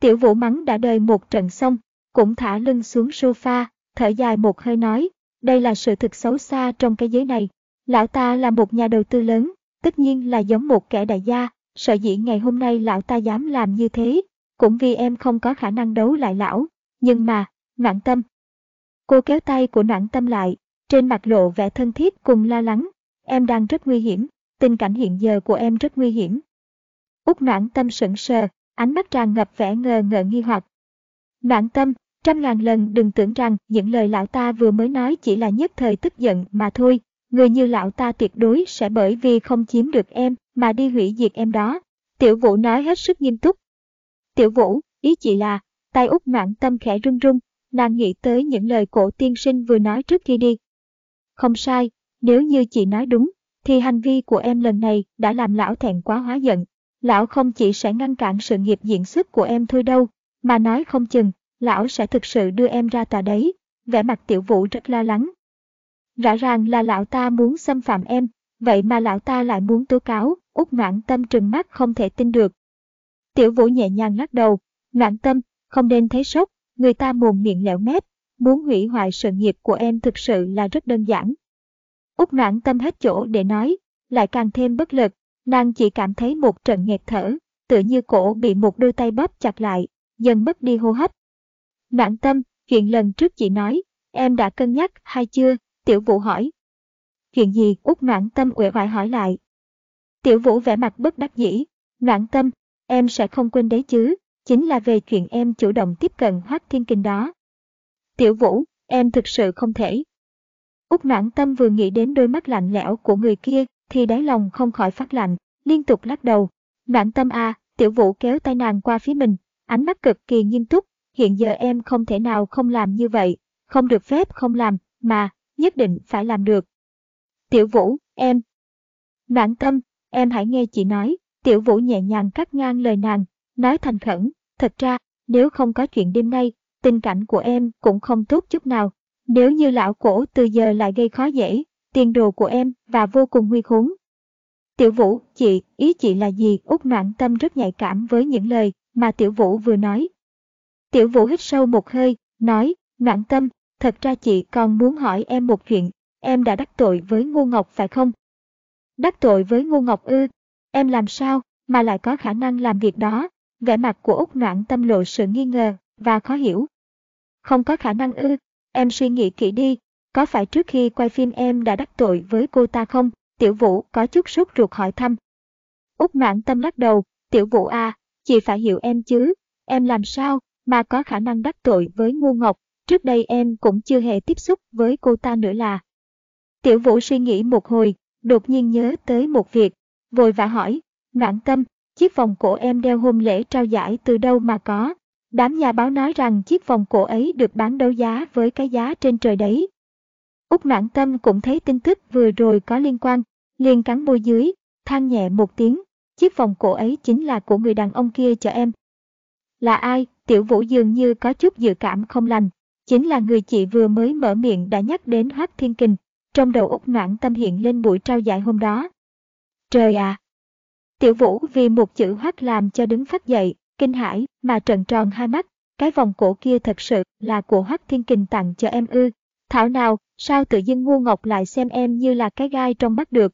Tiểu vũ mắng đã đời một trận xong, cũng thả lưng xuống sofa, thở dài một hơi nói, đây là sự thực xấu xa trong cái giới này. Lão ta là một nhà đầu tư lớn, tất nhiên là giống một kẻ đại gia, sợ dĩ ngày hôm nay lão ta dám làm như thế, cũng vì em không có khả năng đấu lại lão. Nhưng mà, noãn tâm. Cô kéo tay của noãn tâm lại, trên mặt lộ vẻ thân thiết cùng lo lắng. Em đang rất nguy hiểm, tình cảnh hiện giờ của em rất nguy hiểm. Úc noãn tâm sững sờ, ánh mắt tràn ngập vẻ ngờ ngợ nghi hoặc. Noãn tâm, trăm ngàn lần đừng tưởng rằng những lời lão ta vừa mới nói chỉ là nhất thời tức giận mà thôi. Người như lão ta tuyệt đối sẽ bởi vì không chiếm được em mà đi hủy diệt em đó. Tiểu vũ nói hết sức nghiêm túc. Tiểu vũ, ý chị là, tay út noạn tâm khẽ run run, nàng nghĩ tới những lời cổ tiên sinh vừa nói trước khi đi. Không sai, nếu như chị nói đúng, thì hành vi của em lần này đã làm lão thẹn quá hóa giận. Lão không chỉ sẽ ngăn cản sự nghiệp diễn xuất của em thôi đâu, mà nói không chừng, lão sẽ thực sự đưa em ra tòa đấy. Vẻ mặt tiểu vũ rất lo lắng. Rõ ràng là lão ta muốn xâm phạm em, vậy mà lão ta lại muốn tố cáo, út ngoãn tâm trừng mắt không thể tin được. Tiểu vũ nhẹ nhàng lắc đầu, ngoãn tâm, không nên thấy sốc, người ta mồm miệng lẹo mép, muốn hủy hoại sự nghiệp của em thực sự là rất đơn giản. Út ngoãn tâm hết chỗ để nói, lại càng thêm bất lực, nàng chỉ cảm thấy một trận nghẹt thở, tự như cổ bị một đôi tay bóp chặt lại, dần mất đi hô hấp. Noãn tâm, chuyện lần trước chị nói, em đã cân nhắc hay chưa? Tiểu vũ hỏi. Chuyện gì? Út noãn tâm uể oải hỏi lại. Tiểu vũ vẻ mặt bất đắc dĩ. Noãn tâm, em sẽ không quên đấy chứ, chính là về chuyện em chủ động tiếp cận Hoác Thiên Kinh đó. Tiểu vũ, em thực sự không thể. Út noãn tâm vừa nghĩ đến đôi mắt lạnh lẽo của người kia thì đáy lòng không khỏi phát lạnh, liên tục lắc đầu. Noãn tâm à, tiểu vũ kéo tay nàng qua phía mình, ánh mắt cực kỳ nghiêm túc, hiện giờ em không thể nào không làm như vậy, không được phép không làm, mà, nhất định phải làm được. Tiểu vũ, em. Noãn tâm, em hãy nghe chị nói, tiểu vũ nhẹ nhàng cắt ngang lời nàng, nói thành khẩn, thật ra, nếu không có chuyện đêm nay, tình cảnh của em cũng không tốt chút nào, Nếu như lão cổ từ giờ lại gây khó dễ, tiền đồ của em và vô cùng nguy khốn. Tiểu Vũ, chị, ý chị là gì? Út Nạn tâm rất nhạy cảm với những lời mà Tiểu Vũ vừa nói. Tiểu Vũ hít sâu một hơi, nói, noạn tâm, thật ra chị còn muốn hỏi em một chuyện, em đã đắc tội với Ngô Ngọc phải không? Đắc tội với Ngô Ngọc ư, em làm sao mà lại có khả năng làm việc đó? Vẻ mặt của Úc Noãn tâm lộ sự nghi ngờ và khó hiểu. Không có khả năng ư, em suy nghĩ kỹ đi, có phải trước khi quay phim em đã đắc tội với cô ta không? Tiểu Vũ có chút sốt ruột hỏi thăm. Úc Noãn tâm lắc đầu, Tiểu Vũ à, chị phải hiểu em chứ, em làm sao mà có khả năng đắc tội với Ngô Ngọc, trước đây em cũng chưa hề tiếp xúc với cô ta nữa là. Tiểu Vũ suy nghĩ một hồi, đột nhiên nhớ tới một việc, vội vã hỏi, noãn tâm, chiếc vòng cổ em đeo hôm lễ trao giải từ đâu mà có. Đám nhà báo nói rằng chiếc vòng cổ ấy được bán đấu giá với cái giá trên trời đấy. Úc noãn tâm cũng thấy tin tức vừa rồi có liên quan, liền cắn môi dưới, than nhẹ một tiếng, chiếc vòng cổ ấy chính là của người đàn ông kia cho em. Là ai? Tiểu vũ dường như có chút dự cảm không lành, chính là người chị vừa mới mở miệng đã nhắc đến Hoác Thiên Kình, trong đầu Úc noãn tâm hiện lên buổi trao giải hôm đó. Trời ạ! Tiểu vũ vì một chữ Hoác làm cho đứng phát dậy, kinh hãi mà trần tròn hai mắt, cái vòng cổ kia thật sự là của Hoác Thiên Kình tặng cho em ư. Thảo nào, sao tự dưng ngu ngọc lại xem em như là cái gai trong mắt được.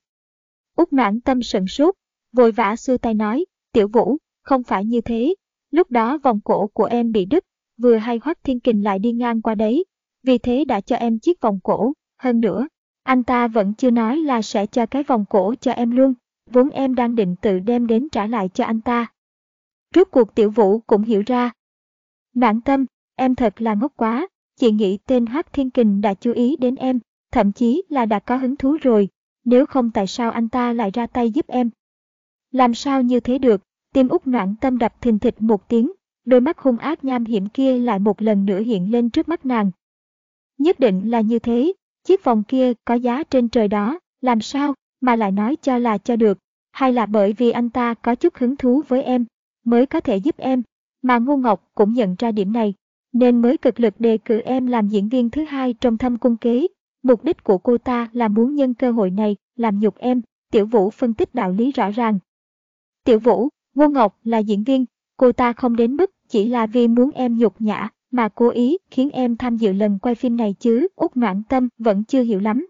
Úc noãn tâm sận sốt, vội vã xua tay nói, tiểu vũ, không phải như thế. Lúc đó vòng cổ của em bị đứt, vừa hay Hoắc Thiên Kình lại đi ngang qua đấy. Vì thế đã cho em chiếc vòng cổ, hơn nữa, anh ta vẫn chưa nói là sẽ cho cái vòng cổ cho em luôn, vốn em đang định tự đem đến trả lại cho anh ta. Rốt cuộc tiểu vũ cũng hiểu ra. nản tâm, em thật là ngốc quá, chị nghĩ tên Hoắc Thiên Kình đã chú ý đến em, thậm chí là đã có hứng thú rồi, nếu không tại sao anh ta lại ra tay giúp em. Làm sao như thế được, tim út noãn tâm đập thình thịch một tiếng, đôi mắt hung ác nham hiểm kia lại một lần nữa hiện lên trước mắt nàng. Nhất định là như thế, chiếc vòng kia có giá trên trời đó, làm sao mà lại nói cho là cho được, hay là bởi vì anh ta có chút hứng thú với em, mới có thể giúp em, mà Ngô Ngọc cũng nhận ra điểm này, nên mới cực lực đề cử em làm diễn viên thứ hai trong thâm cung kế. Mục đích của cô ta là muốn nhân cơ hội này làm nhục em, Tiểu Vũ phân tích đạo lý rõ ràng. Tiểu Vũ, Ngô Ngọc là diễn viên, cô ta không đến mức chỉ là vì muốn em nhục nhã, mà cố ý khiến em tham dự lần quay phim này chứ, Út Noãn Tâm vẫn chưa hiểu lắm.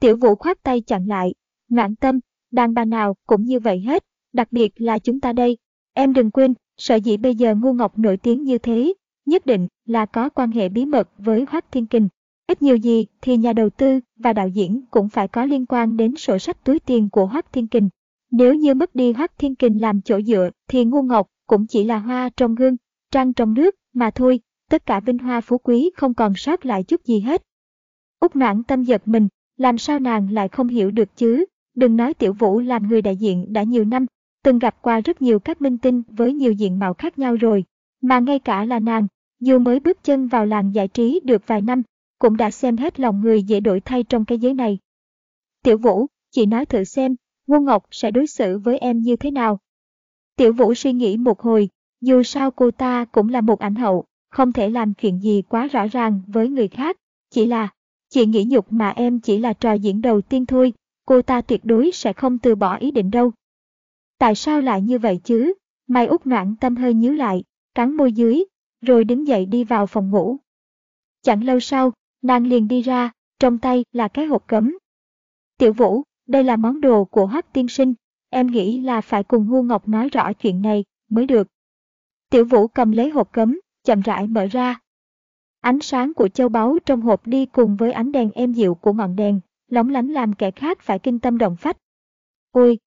Tiểu Vũ khoát tay chặn lại, Noãn Tâm, đàn bà nào cũng như vậy hết, đặc biệt là chúng ta đây. Em đừng quên, sợ dĩ bây giờ Ngô Ngọc nổi tiếng như thế, nhất định là có quan hệ bí mật với Hoác Thiên Kình. Ít nhiều gì thì nhà đầu tư và đạo diễn cũng phải có liên quan đến sổ sách túi tiền của Hoác Thiên Kình. Nếu như mất đi Hắc Thiên Kình làm chỗ dựa thì Ngô Ngọc cũng chỉ là hoa trong gương, trăng trong nước mà thôi, tất cả vinh hoa phú quý không còn sót lại chút gì hết. Úc noãn tâm giật mình, làm sao nàng lại không hiểu được chứ, đừng nói tiểu vũ làm người đại diện đã nhiều năm, từng gặp qua rất nhiều các minh tinh với nhiều diện mạo khác nhau rồi, mà ngay cả là nàng, dù mới bước chân vào làng giải trí được vài năm, cũng đã xem hết lòng người dễ đổi thay trong cái giới này. Tiểu Vũ, chị nói thử xem, Ngô Ngọc sẽ đối xử với em như thế nào. Tiểu Vũ suy nghĩ một hồi, dù sao cô ta cũng là một ảnh hậu, không thể làm chuyện gì quá rõ ràng với người khác, chỉ là, chị nghĩ nhục mà em chỉ là trò diễn đầu tiên thôi, cô ta tuyệt đối sẽ không từ bỏ ý định đâu. Tại sao lại như vậy chứ? Mai út noãn tâm hơi nhíu lại, cắn môi dưới, rồi đứng dậy đi vào phòng ngủ. Chẳng lâu sau, nàng liền đi ra, trong tay là cái hộp cấm. Tiểu Vũ, đây là món đồ của Hoắc tiên sinh, em nghĩ là phải cùng Ngu Ngọc nói rõ chuyện này mới được. Tiểu Vũ cầm lấy hộp cấm, chậm rãi mở ra. Ánh sáng của châu báu trong hộp đi cùng với ánh đèn êm dịu của ngọn đèn, lóng lánh làm kẻ khác phải kinh tâm động phách. Ôi!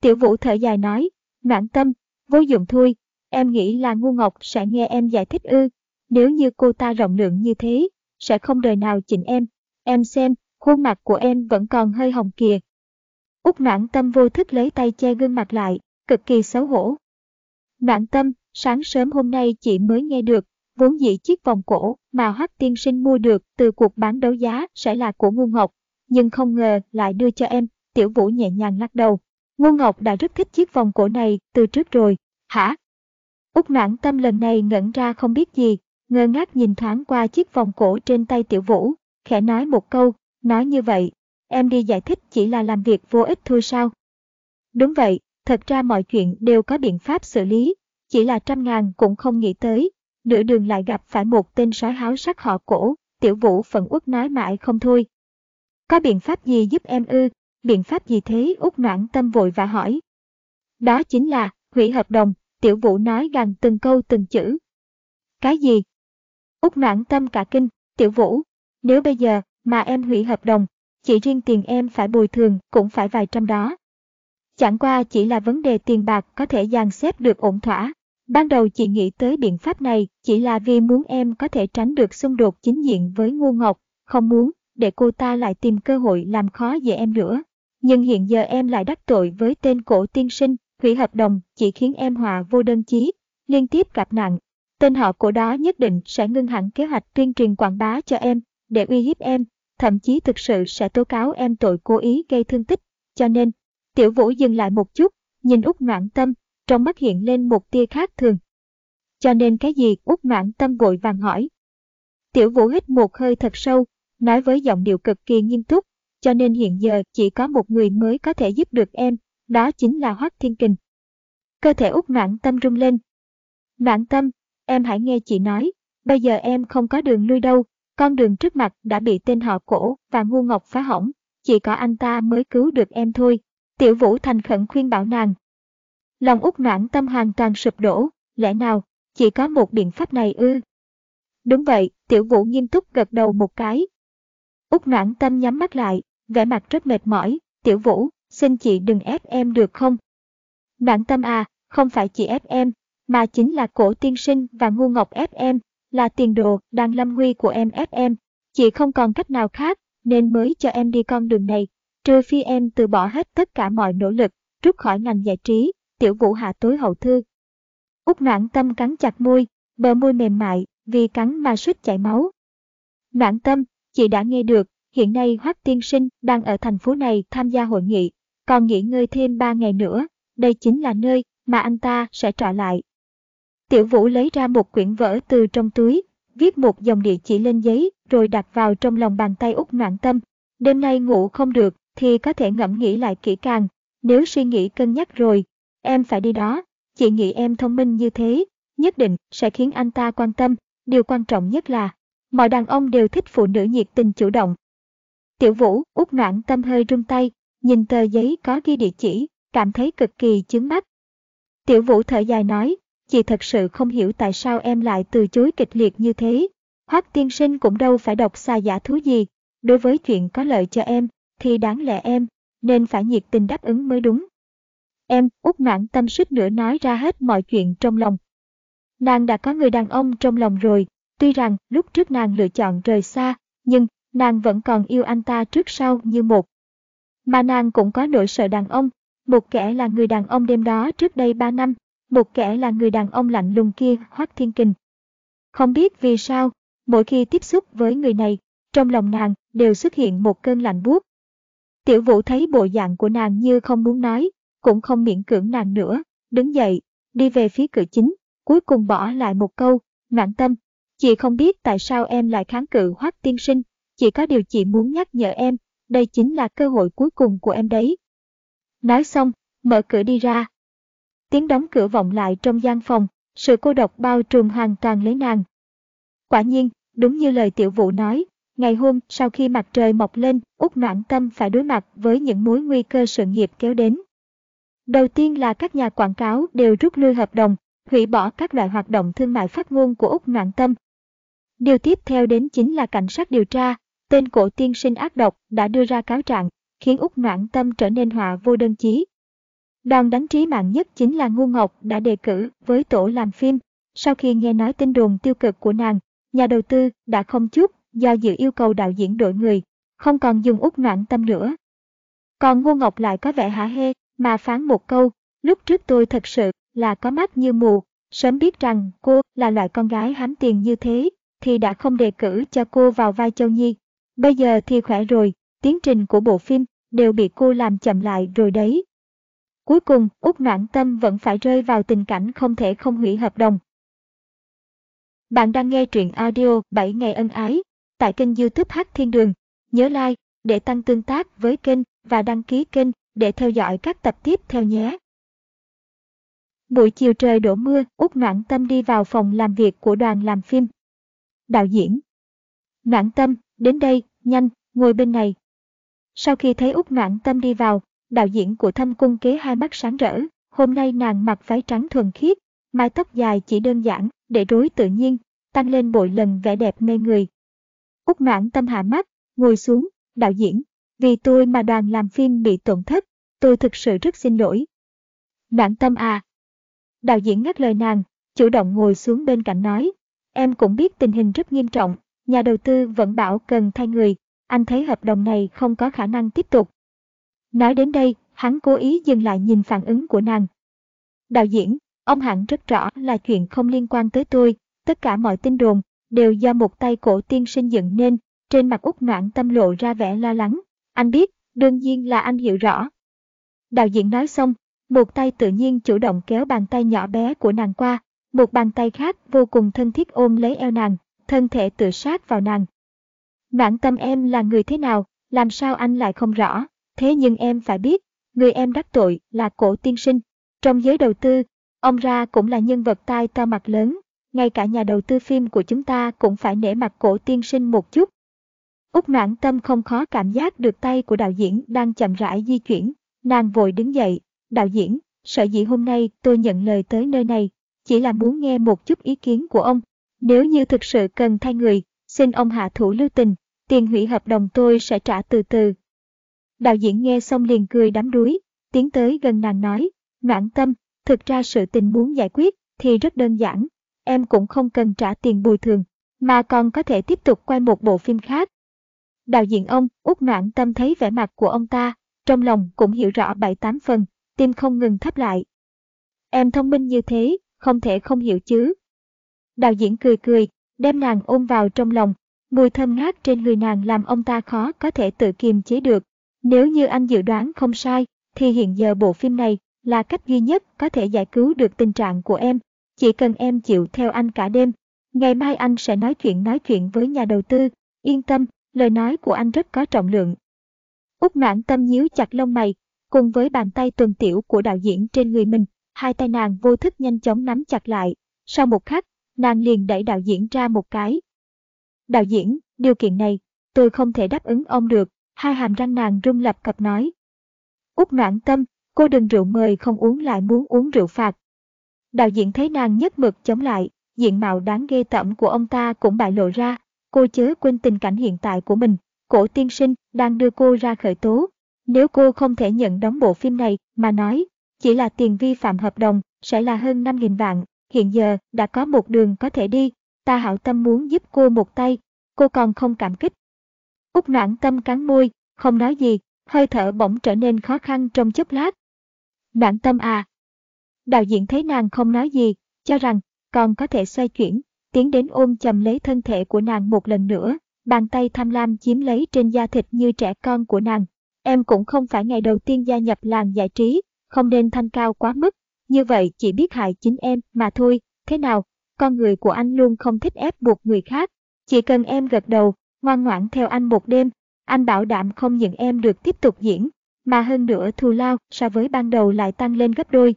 Tiểu Vũ thở dài nói, mãn tâm, vô dụng thôi, em nghĩ là ngu ngọc sẽ nghe em giải thích ư, nếu như cô ta rộng lượng như thế, sẽ không đời nào chỉnh em, em xem, khuôn mặt của em vẫn còn hơi hồng kìa. Úc noãn tâm vô thức lấy tay che gương mặt lại, cực kỳ xấu hổ. Noãn tâm, sáng sớm hôm nay chị mới nghe được, vốn dĩ chiếc vòng cổ mà Hoắc tiên sinh mua được từ cuộc bán đấu giá sẽ là của Ngu Ngọc, nhưng không ngờ lại đưa cho em, tiểu vũ nhẹ nhàng lắc đầu. Ngô Ngọc đã rất thích chiếc vòng cổ này từ trước rồi, hả? Úc noãn tâm lần này ngẩn ra không biết gì, ngơ ngác nhìn thoáng qua chiếc vòng cổ trên tay Tiểu Vũ, khẽ nói một câu, nói như vậy, em đi giải thích chỉ là làm việc vô ích thôi sao? Đúng vậy, thật ra mọi chuyện đều có biện pháp xử lý, chỉ là trăm ngàn cũng không nghĩ tới, nửa đường lại gặp phải một tên sói háo sắc họ cổ, Tiểu Vũ phận uất nói mãi không thôi. Có biện pháp gì giúp em ư? Biện pháp gì thế? Út noãn tâm vội và hỏi. Đó chính là, hủy hợp đồng, Tiểu Vũ nói gần từng câu từng chữ. Cái gì? Út noãn tâm cả kinh, Tiểu Vũ, nếu bây giờ mà em hủy hợp đồng, chỉ riêng tiền em phải bồi thường cũng phải vài trăm đó. Chẳng qua chỉ là vấn đề tiền bạc có thể dàn xếp được ổn thỏa. Ban đầu chị nghĩ tới biện pháp này chỉ là vì muốn em có thể tránh được xung đột chính diện với Ngô Ngọc, không muốn để cô ta lại tìm cơ hội làm khó dễ em nữa. Nhưng hiện giờ em lại đắc tội với tên cổ tiên sinh, hủy hợp đồng chỉ khiến em hòa vô đơn chí, liên tiếp gặp nạn. Tên họ cổ đó nhất định sẽ ngưng hẳn kế hoạch tuyên truyền quảng bá cho em, để uy hiếp em, thậm chí thực sự sẽ tố cáo em tội cố ý gây thương tích. Cho nên, Tiểu Vũ dừng lại một chút, nhìn Úc Noãn Tâm, trong mắt hiện lên một tia khác thường. Cho nên cái gì Úc Noãn Tâm vội vàng hỏi. Tiểu Vũ hít một hơi thật sâu, nói với giọng điệu cực kỳ nghiêm túc, cho nên hiện giờ chỉ có một người mới có thể giúp được em, đó chính là Hoắc Thiên Kình. Cơ thể Úc Noãn Tâm rung lên. Noãn Tâm, em hãy nghe chị nói, bây giờ em không có đường lui đâu, con đường trước mặt đã bị tên họ cổ và ngu ngọc phá hỏng, chỉ có anh ta mới cứu được em thôi. Tiểu Vũ thành khẩn khuyên bảo nàng. Lòng út noãn tâm hoàn toàn sụp đổ, lẽ nào, chỉ có một biện pháp này ư? Đúng vậy, Tiểu Vũ nghiêm túc gật đầu một cái. Út noãn tâm nhắm mắt lại, vẻ mặt rất mệt mỏi, Tiểu Vũ, xin chị đừng ép em được không? Noãn tâm à, không phải chị ép em, mà chính là cổ tiên sinh và ngu ngọc ép em, là tiền đồ đang lâm nguy của em ép em. Chị không còn cách nào khác, nên mới cho em đi con đường này trừ phi em từ bỏ hết tất cả mọi nỗ lực, rút khỏi ngành giải trí, tiểu vũ hạ tối hậu thư. Úc noãn tâm cắn chặt môi, bờ môi mềm mại, vì cắn mà suýt chảy máu. Noãn tâm, chị đã nghe được, hiện nay Hoắc Tiên Sinh đang ở thành phố này tham gia hội nghị, còn nghỉ ngơi thêm 3 ngày nữa, đây chính là nơi mà anh ta sẽ trở lại. Tiểu Vũ lấy ra một quyển vở từ trong túi, viết một dòng địa chỉ lên giấy rồi đặt vào trong lòng bàn tay Úc Noãn Tâm. Đêm nay ngủ không được, thì có thể ngẫm nghĩ lại kỹ càng. Nếu suy nghĩ cân nhắc rồi, em phải đi đó. Chị nghĩ em thông minh như thế, nhất định sẽ khiến anh ta quan tâm. Điều quan trọng nhất là, mọi đàn ông đều thích phụ nữ nhiệt tình chủ động. Tiểu Vũ, út noãn tâm hơi rung tay, nhìn tờ giấy có ghi địa chỉ, cảm thấy cực kỳ chướng mắt. Tiểu Vũ thở dài nói, chị thật sự không hiểu tại sao em lại từ chối kịch liệt như thế. Hoắc tiên sinh cũng đâu phải độc xa giả thú gì, đối với chuyện có lợi cho em, thì đáng lẽ em nên phải nhiệt tình đáp ứng mới đúng. Em, út noãn tâm suýt nữa nói ra hết mọi chuyện trong lòng. Nàng đã có người đàn ông trong lòng rồi, tuy rằng lúc trước nàng lựa chọn rời xa, nhưng nàng vẫn còn yêu anh ta trước sau như một. Mà nàng cũng có nỗi sợ đàn ông, một kẻ là người đàn ông đêm đó trước đây ba năm, một kẻ là người đàn ông lạnh lùng kia Hoắc Thiên Kình. Không biết vì sao, mỗi khi tiếp xúc với người này, trong lòng nàng đều xuất hiện một cơn lạnh buốt, Tiểu vũ thấy bộ dạng của nàng như không muốn nói, cũng không miễn cưỡng nàng nữa, đứng dậy, đi về phía cửa chính, cuối cùng bỏ lại một câu, ngạn tâm. Chị không biết tại sao em lại kháng cự hoắc tiên sinh, chỉ có điều chị muốn nhắc nhở em, đây chính là cơ hội cuối cùng của em đấy. Nói xong, mở cửa đi ra. Tiếng đóng cửa vọng lại trong gian phòng, sự cô độc bao trùm hoàn toàn lấy nàng. Quả nhiên, đúng như lời tiểu vũ nói, Ngày hôm sau khi mặt trời mọc lên, Úc Noãn Tâm phải đối mặt với những mối nguy cơ sự nghiệp kéo đến. Đầu tiên là các nhà quảng cáo đều rút lui hợp đồng, hủy bỏ các loại hoạt động thương mại phát ngôn của Úc Noãn Tâm. Điều tiếp theo đến chính là cảnh sát điều tra, tên cổ tiên sinh ác độc đã đưa ra cáo trạng, khiến Úc Noãn Tâm trở nên họa vô đơn chí. Đòn đánh trí mạng nhất chính là Ngu Ngọc đã đề cử với tổ làm phim. Sau khi nghe nói tin đồn tiêu cực của nàng, nhà đầu tư đã không chút do dự yêu cầu đạo diễn đổi người, không còn dùng út noạn tâm nữa. Còn Ngô Ngọc lại có vẻ hả hê, mà phán một câu, lúc trước tôi thật sự là có mắt như mù, sớm biết rằng cô là loại con gái hám tiền như thế, thì đã không đề cử cho cô vào vai Châu Nhi. Bây giờ thì khỏe rồi, tiến trình của bộ phim đều bị cô làm chậm lại rồi đấy. Cuối cùng, Úc Noãn Tâm vẫn phải rơi vào tình cảnh không thể không hủy hợp đồng, Bạn đang nghe truyện audio 7 ngày ân ái tại kênh youtube Hát Thiên Đường. Nhớ like để tăng tương tác với kênh và đăng ký kênh để theo dõi các tập tiếp theo nhé. Buổi chiều trời đổ mưa, Úc Noãn Tâm đi vào phòng làm việc của đoàn làm phim. Đạo diễn Noãn Tâm, đến đây, nhanh, ngồi bên này. Sau khi thấy Úc Noãn Tâm đi vào, đạo diễn của thâm cung kế hai mắt sáng rỡ. Hôm nay nàng mặc váy trắng thuần khiết, mái tóc dài chỉ đơn giản, để rối tự nhiên, tăng lên bội lần vẻ đẹp mê người. Úc mãn tâm hạ mắt, ngồi xuống, đạo diễn, vì tôi mà đoàn làm phim bị tổn thất, tôi thực sự rất xin lỗi. Mãn tâm à. Đạo diễn ngắt lời nàng, chủ động ngồi xuống bên cạnh nói, em cũng biết tình hình rất nghiêm trọng, nhà đầu tư vẫn bảo cần thay người, anh thấy hợp đồng này không có khả năng tiếp tục. Nói đến đây, hắn cố ý dừng lại nhìn phản ứng của nàng. Đạo diễn, ông hẳn rất rõ là chuyện không liên quan tới tôi, tất cả mọi tin đồn đều do một tay cổ tiên sinh dựng nên, trên mặt út noạn tâm lộ ra vẻ lo lắng. Anh biết, đương nhiên là anh hiểu rõ. Đạo diễn nói xong, một tay tự nhiên chủ động kéo bàn tay nhỏ bé của nàng qua, một bàn tay khác vô cùng thân thiết ôm lấy eo nàng, thân thể tự sát vào nàng. Noạn tâm em là người thế nào, làm sao anh lại không rõ, thế nhưng em phải biết, người em đắc tội là cổ tiên sinh. Trong giới đầu tư, ông ra cũng là nhân vật tai to mặt lớn, ngay cả nhà đầu tư phim của chúng ta cũng phải nể mặt cổ tiên sinh một chút. Úc noãn tâm không khó cảm giác được tay của đạo diễn đang chậm rãi di chuyển, nàng vội đứng dậy, đạo diễn, sợ dĩ hôm nay tôi nhận lời tới nơi này, chỉ là muốn nghe một chút ý kiến của ông. Nếu như thực sự cần thay người, xin ông hạ thủ lưu tình, tiền hủy hợp đồng tôi sẽ trả từ từ. Đạo diễn nghe xong liền cười đám đuối, tiến tới gần nàng nói, noãn tâm, thực ra sự tình muốn giải quyết thì rất đơn giản, em cũng không cần trả tiền bồi thường, mà còn có thể tiếp tục quay một bộ phim khác. Đạo diễn ông, út noãn tâm thấy vẻ mặt của ông ta, trong lòng cũng hiểu rõ bảy tám phần, tim không ngừng thắp lại. Em thông minh như thế, không thể không hiểu chứ. Đạo diễn cười cười, đem nàng ôm vào trong lòng, mùi thơm ngát trên người nàng làm ông ta khó có thể tự kiềm chế được. Nếu như anh dự đoán không sai, thì hiện giờ bộ phim này là cách duy nhất có thể giải cứu được tình trạng của em. Chỉ cần em chịu theo anh cả đêm, ngày mai anh sẽ nói chuyện nói chuyện với nhà đầu tư. Yên tâm, lời nói của anh rất có trọng lượng. Úc noãn tâm nhíu chặt lông mày, cùng với bàn tay tuần tiểu của đạo diễn trên người mình, hai tay nàng vô thức nhanh chóng nắm chặt lại. Sau một khắc, nàng liền đẩy đạo diễn ra một cái. Đạo diễn, điều kiện này, tôi không thể đáp ứng ông được, hai hàm răng nàng rung lập cập nói. Úc noãn tâm, cô đừng rượu mời không uống lại muốn uống rượu phạt. Đạo diễn thấy nàng nhất mực chống lại, diện mạo đáng ghê tởm của ông ta cũng bại lộ ra, cô chớ quên tình cảnh hiện tại của mình, cổ tiên sinh đang đưa cô ra khởi tố. Nếu cô không thể nhận đóng bộ phim này mà nói, chỉ là tiền vi phạm hợp đồng sẽ là hơn 5.000 vạn, hiện giờ đã có một đường có thể đi, ta hảo tâm muốn giúp cô một tay, cô còn không cảm kích. Úc noãn tâm cắn môi, không nói gì, hơi thở bỗng trở nên khó khăn trong chốc lát. Noãn tâm à. Đạo diễn thấy nàng không nói gì, cho rằng còn có thể xoay chuyển, tiến đến ôm chầm lấy thân thể của nàng một lần nữa, bàn tay tham lam chiếm lấy trên da thịt như trẻ con của nàng. Em cũng không phải ngày đầu tiên gia nhập làng giải trí, không nên thanh cao quá mức, như vậy chỉ biết hại chính em mà thôi, thế nào, con người của anh luôn không thích ép buộc người khác, chỉ cần em gật đầu, ngoan ngoãn theo anh một đêm, anh bảo đảm không những em được tiếp tục diễn, mà hơn nữa thù lao so với ban đầu lại tăng lên gấp đôi.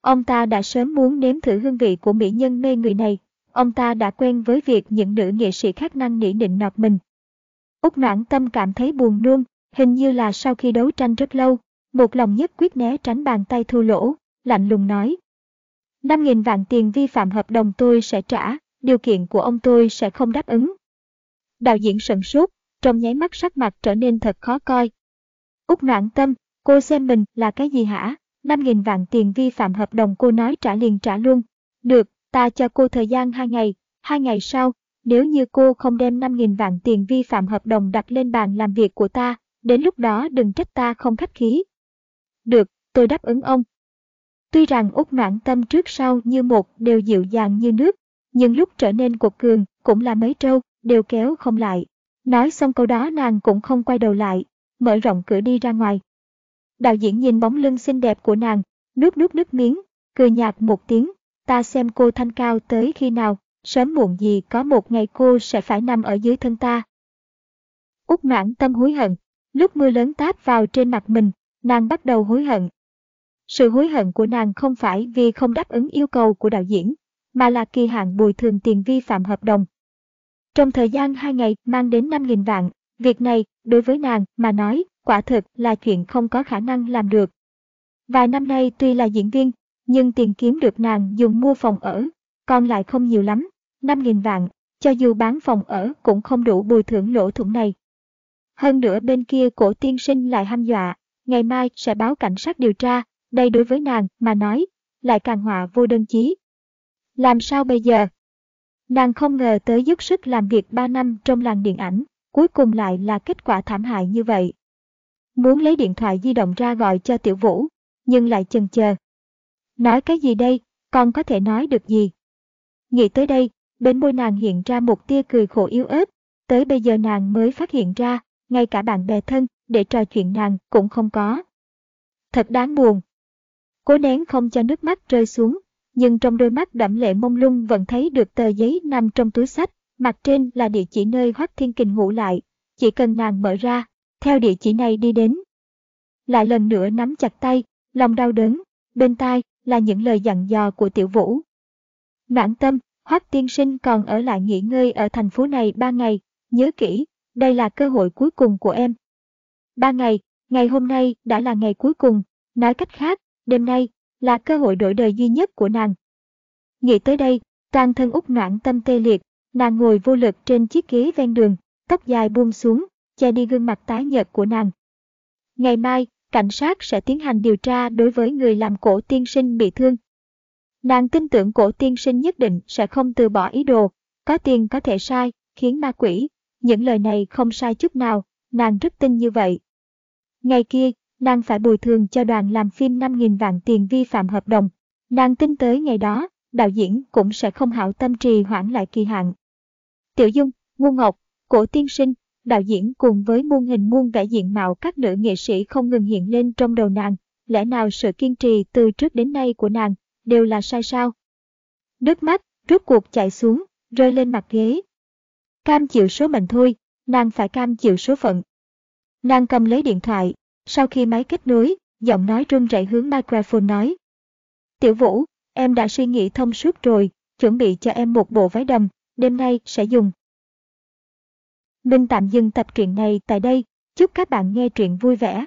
Ông ta đã sớm muốn nếm thử hương vị của mỹ nhân mê người này, ông ta đã quen với việc những nữ nghệ sĩ khác năng nỉ nịnh nọt mình. Úc noãn tâm cảm thấy buồn nôn, hình như là sau khi đấu tranh rất lâu, một lòng nhất quyết né tránh bàn tay thua lỗ, lạnh lùng nói. 5.000 vạn tiền vi phạm hợp đồng tôi sẽ trả, điều kiện của ông tôi sẽ không đáp ứng. Đạo diễn sận sốt, trong nháy mắt sắc mặt trở nên thật khó coi. Úc noạn tâm, cô xem mình là cái gì hả? 5.000 vạn tiền vi phạm hợp đồng cô nói trả liền trả luôn. Được, ta cho cô thời gian 2 ngày, 2 ngày sau, nếu như cô không đem 5.000 vạn tiền vi phạm hợp đồng đặt lên bàn làm việc của ta, đến lúc đó đừng trách ta không khách khí. Được, tôi đáp ứng ông. Tuy rằng Úc noạn tâm trước sau như một đều dịu dàng như nước, nhưng lúc trở nên cuộc cường cũng là mấy trâu, đều kéo không lại. Nói xong câu đó nàng cũng không quay đầu lại, mở rộng cửa đi ra ngoài. Đạo diễn nhìn bóng lưng xinh đẹp của nàng, nuốt nuốt nước miếng, cười nhạt một tiếng, ta xem cô thanh cao tới khi nào, sớm muộn gì có một ngày cô sẽ phải nằm ở dưới thân ta. Út mãn tâm hối hận, lúc mưa lớn táp vào trên mặt mình, nàng bắt đầu hối hận. Sự hối hận của nàng không phải vì không đáp ứng yêu cầu của đạo diễn, mà là kỳ hạn bồi thường tiền vi phạm hợp đồng. Trong thời gian 2 ngày mang đến 5.000 vạn, việc này, đối với nàng mà nói, quả thực là chuyện không có khả năng làm được. Vài năm nay tuy là diễn viên, nhưng tiền kiếm được nàng dùng mua phòng ở, còn lại không nhiều lắm, 5.000 vạn, cho dù bán phòng ở cũng không đủ bồi thưởng lỗ thủng này. Hơn nữa bên kia cổ tiên sinh lại hăm dọa, ngày mai sẽ báo cảnh sát điều tra, đây đối với nàng mà nói, lại càng họa vô đơn chí. Làm sao bây giờ? Nàng không ngờ tới dốc sức làm việc 3 năm trong làng điện ảnh, cuối cùng lại là kết quả thảm hại như vậy. Muốn lấy điện thoại di động ra gọi cho Tiểu Vũ, nhưng lại chần chờ. Nói cái gì đây, Con có thể nói được gì? Nghĩ tới đây, bên môi nàng hiện ra một tia cười khổ yếu ớt, tới bây giờ nàng mới phát hiện ra, ngay cả bạn bè thân, để trò chuyện nàng cũng không có. Thật đáng buồn. Cố nén không cho nước mắt rơi xuống, nhưng trong đôi mắt đẫm lệ mông lung vẫn thấy được tờ giấy nằm trong túi sách, mặt trên là địa chỉ nơi Hoắc Thiên Kình ngủ lại, chỉ cần nàng mở ra, theo địa chỉ này đi đến. Lại lần nữa nắm chặt tay, lòng đau đớn, bên tai là những lời dặn dò của Tiểu Vũ. Mãn tâm, Hoắc tiên sinh còn ở lại nghỉ ngơi ở thành phố này ba ngày, nhớ kỹ, đây là cơ hội cuối cùng của em. Ba ngày, ngày hôm nay đã là ngày cuối cùng, nói cách khác, đêm nay là cơ hội đổi đời duy nhất của nàng. Nghĩ tới đây, toàn thân út noãn tâm tê liệt, nàng ngồi vô lực trên chiếc ghế ven đường, tóc dài buông xuống, che đi gương mặt tái nhợt của nàng. Ngày mai, cảnh sát sẽ tiến hành điều tra đối với người làm cổ tiên sinh bị thương. Nàng tin tưởng cổ tiên sinh nhất định sẽ không từ bỏ ý đồ, có tiền có thể sai, khiến ma quỷ. Những lời này không sai chút nào, nàng rất tin như vậy. Ngày kia, nàng phải bồi thường cho đoàn làm phim 5.000 vạn tiền vi phạm hợp đồng. Nàng tin tới ngày đó, đạo diễn cũng sẽ không hảo tâm trì hoãn lại kỳ hạn. Tiểu Dung, Ngu Ngọc, Cổ Tiên Sinh, đạo diễn cùng với muôn hình muôn vẻ diện mạo các nữ nghệ sĩ không ngừng hiện lên trong đầu nàng, lẽ nào sự kiên trì từ trước đến nay của nàng đều là sai sao? Nước mắt rút cuộc chạy xuống, rơi lên mặt ghế. Cam chịu số mệnh thôi, nàng phải cam chịu số phận. Nàng cầm lấy điện thoại, sau khi máy kết nối, giọng nói run rẩy hướng microphone nói. Tiểu Vũ, em đã suy nghĩ thông suốt rồi, chuẩn bị cho em một bộ váy đầm, đêm nay sẽ dùng. Mình tạm dừng tập truyện này tại đây, chúc các bạn nghe truyện vui vẻ.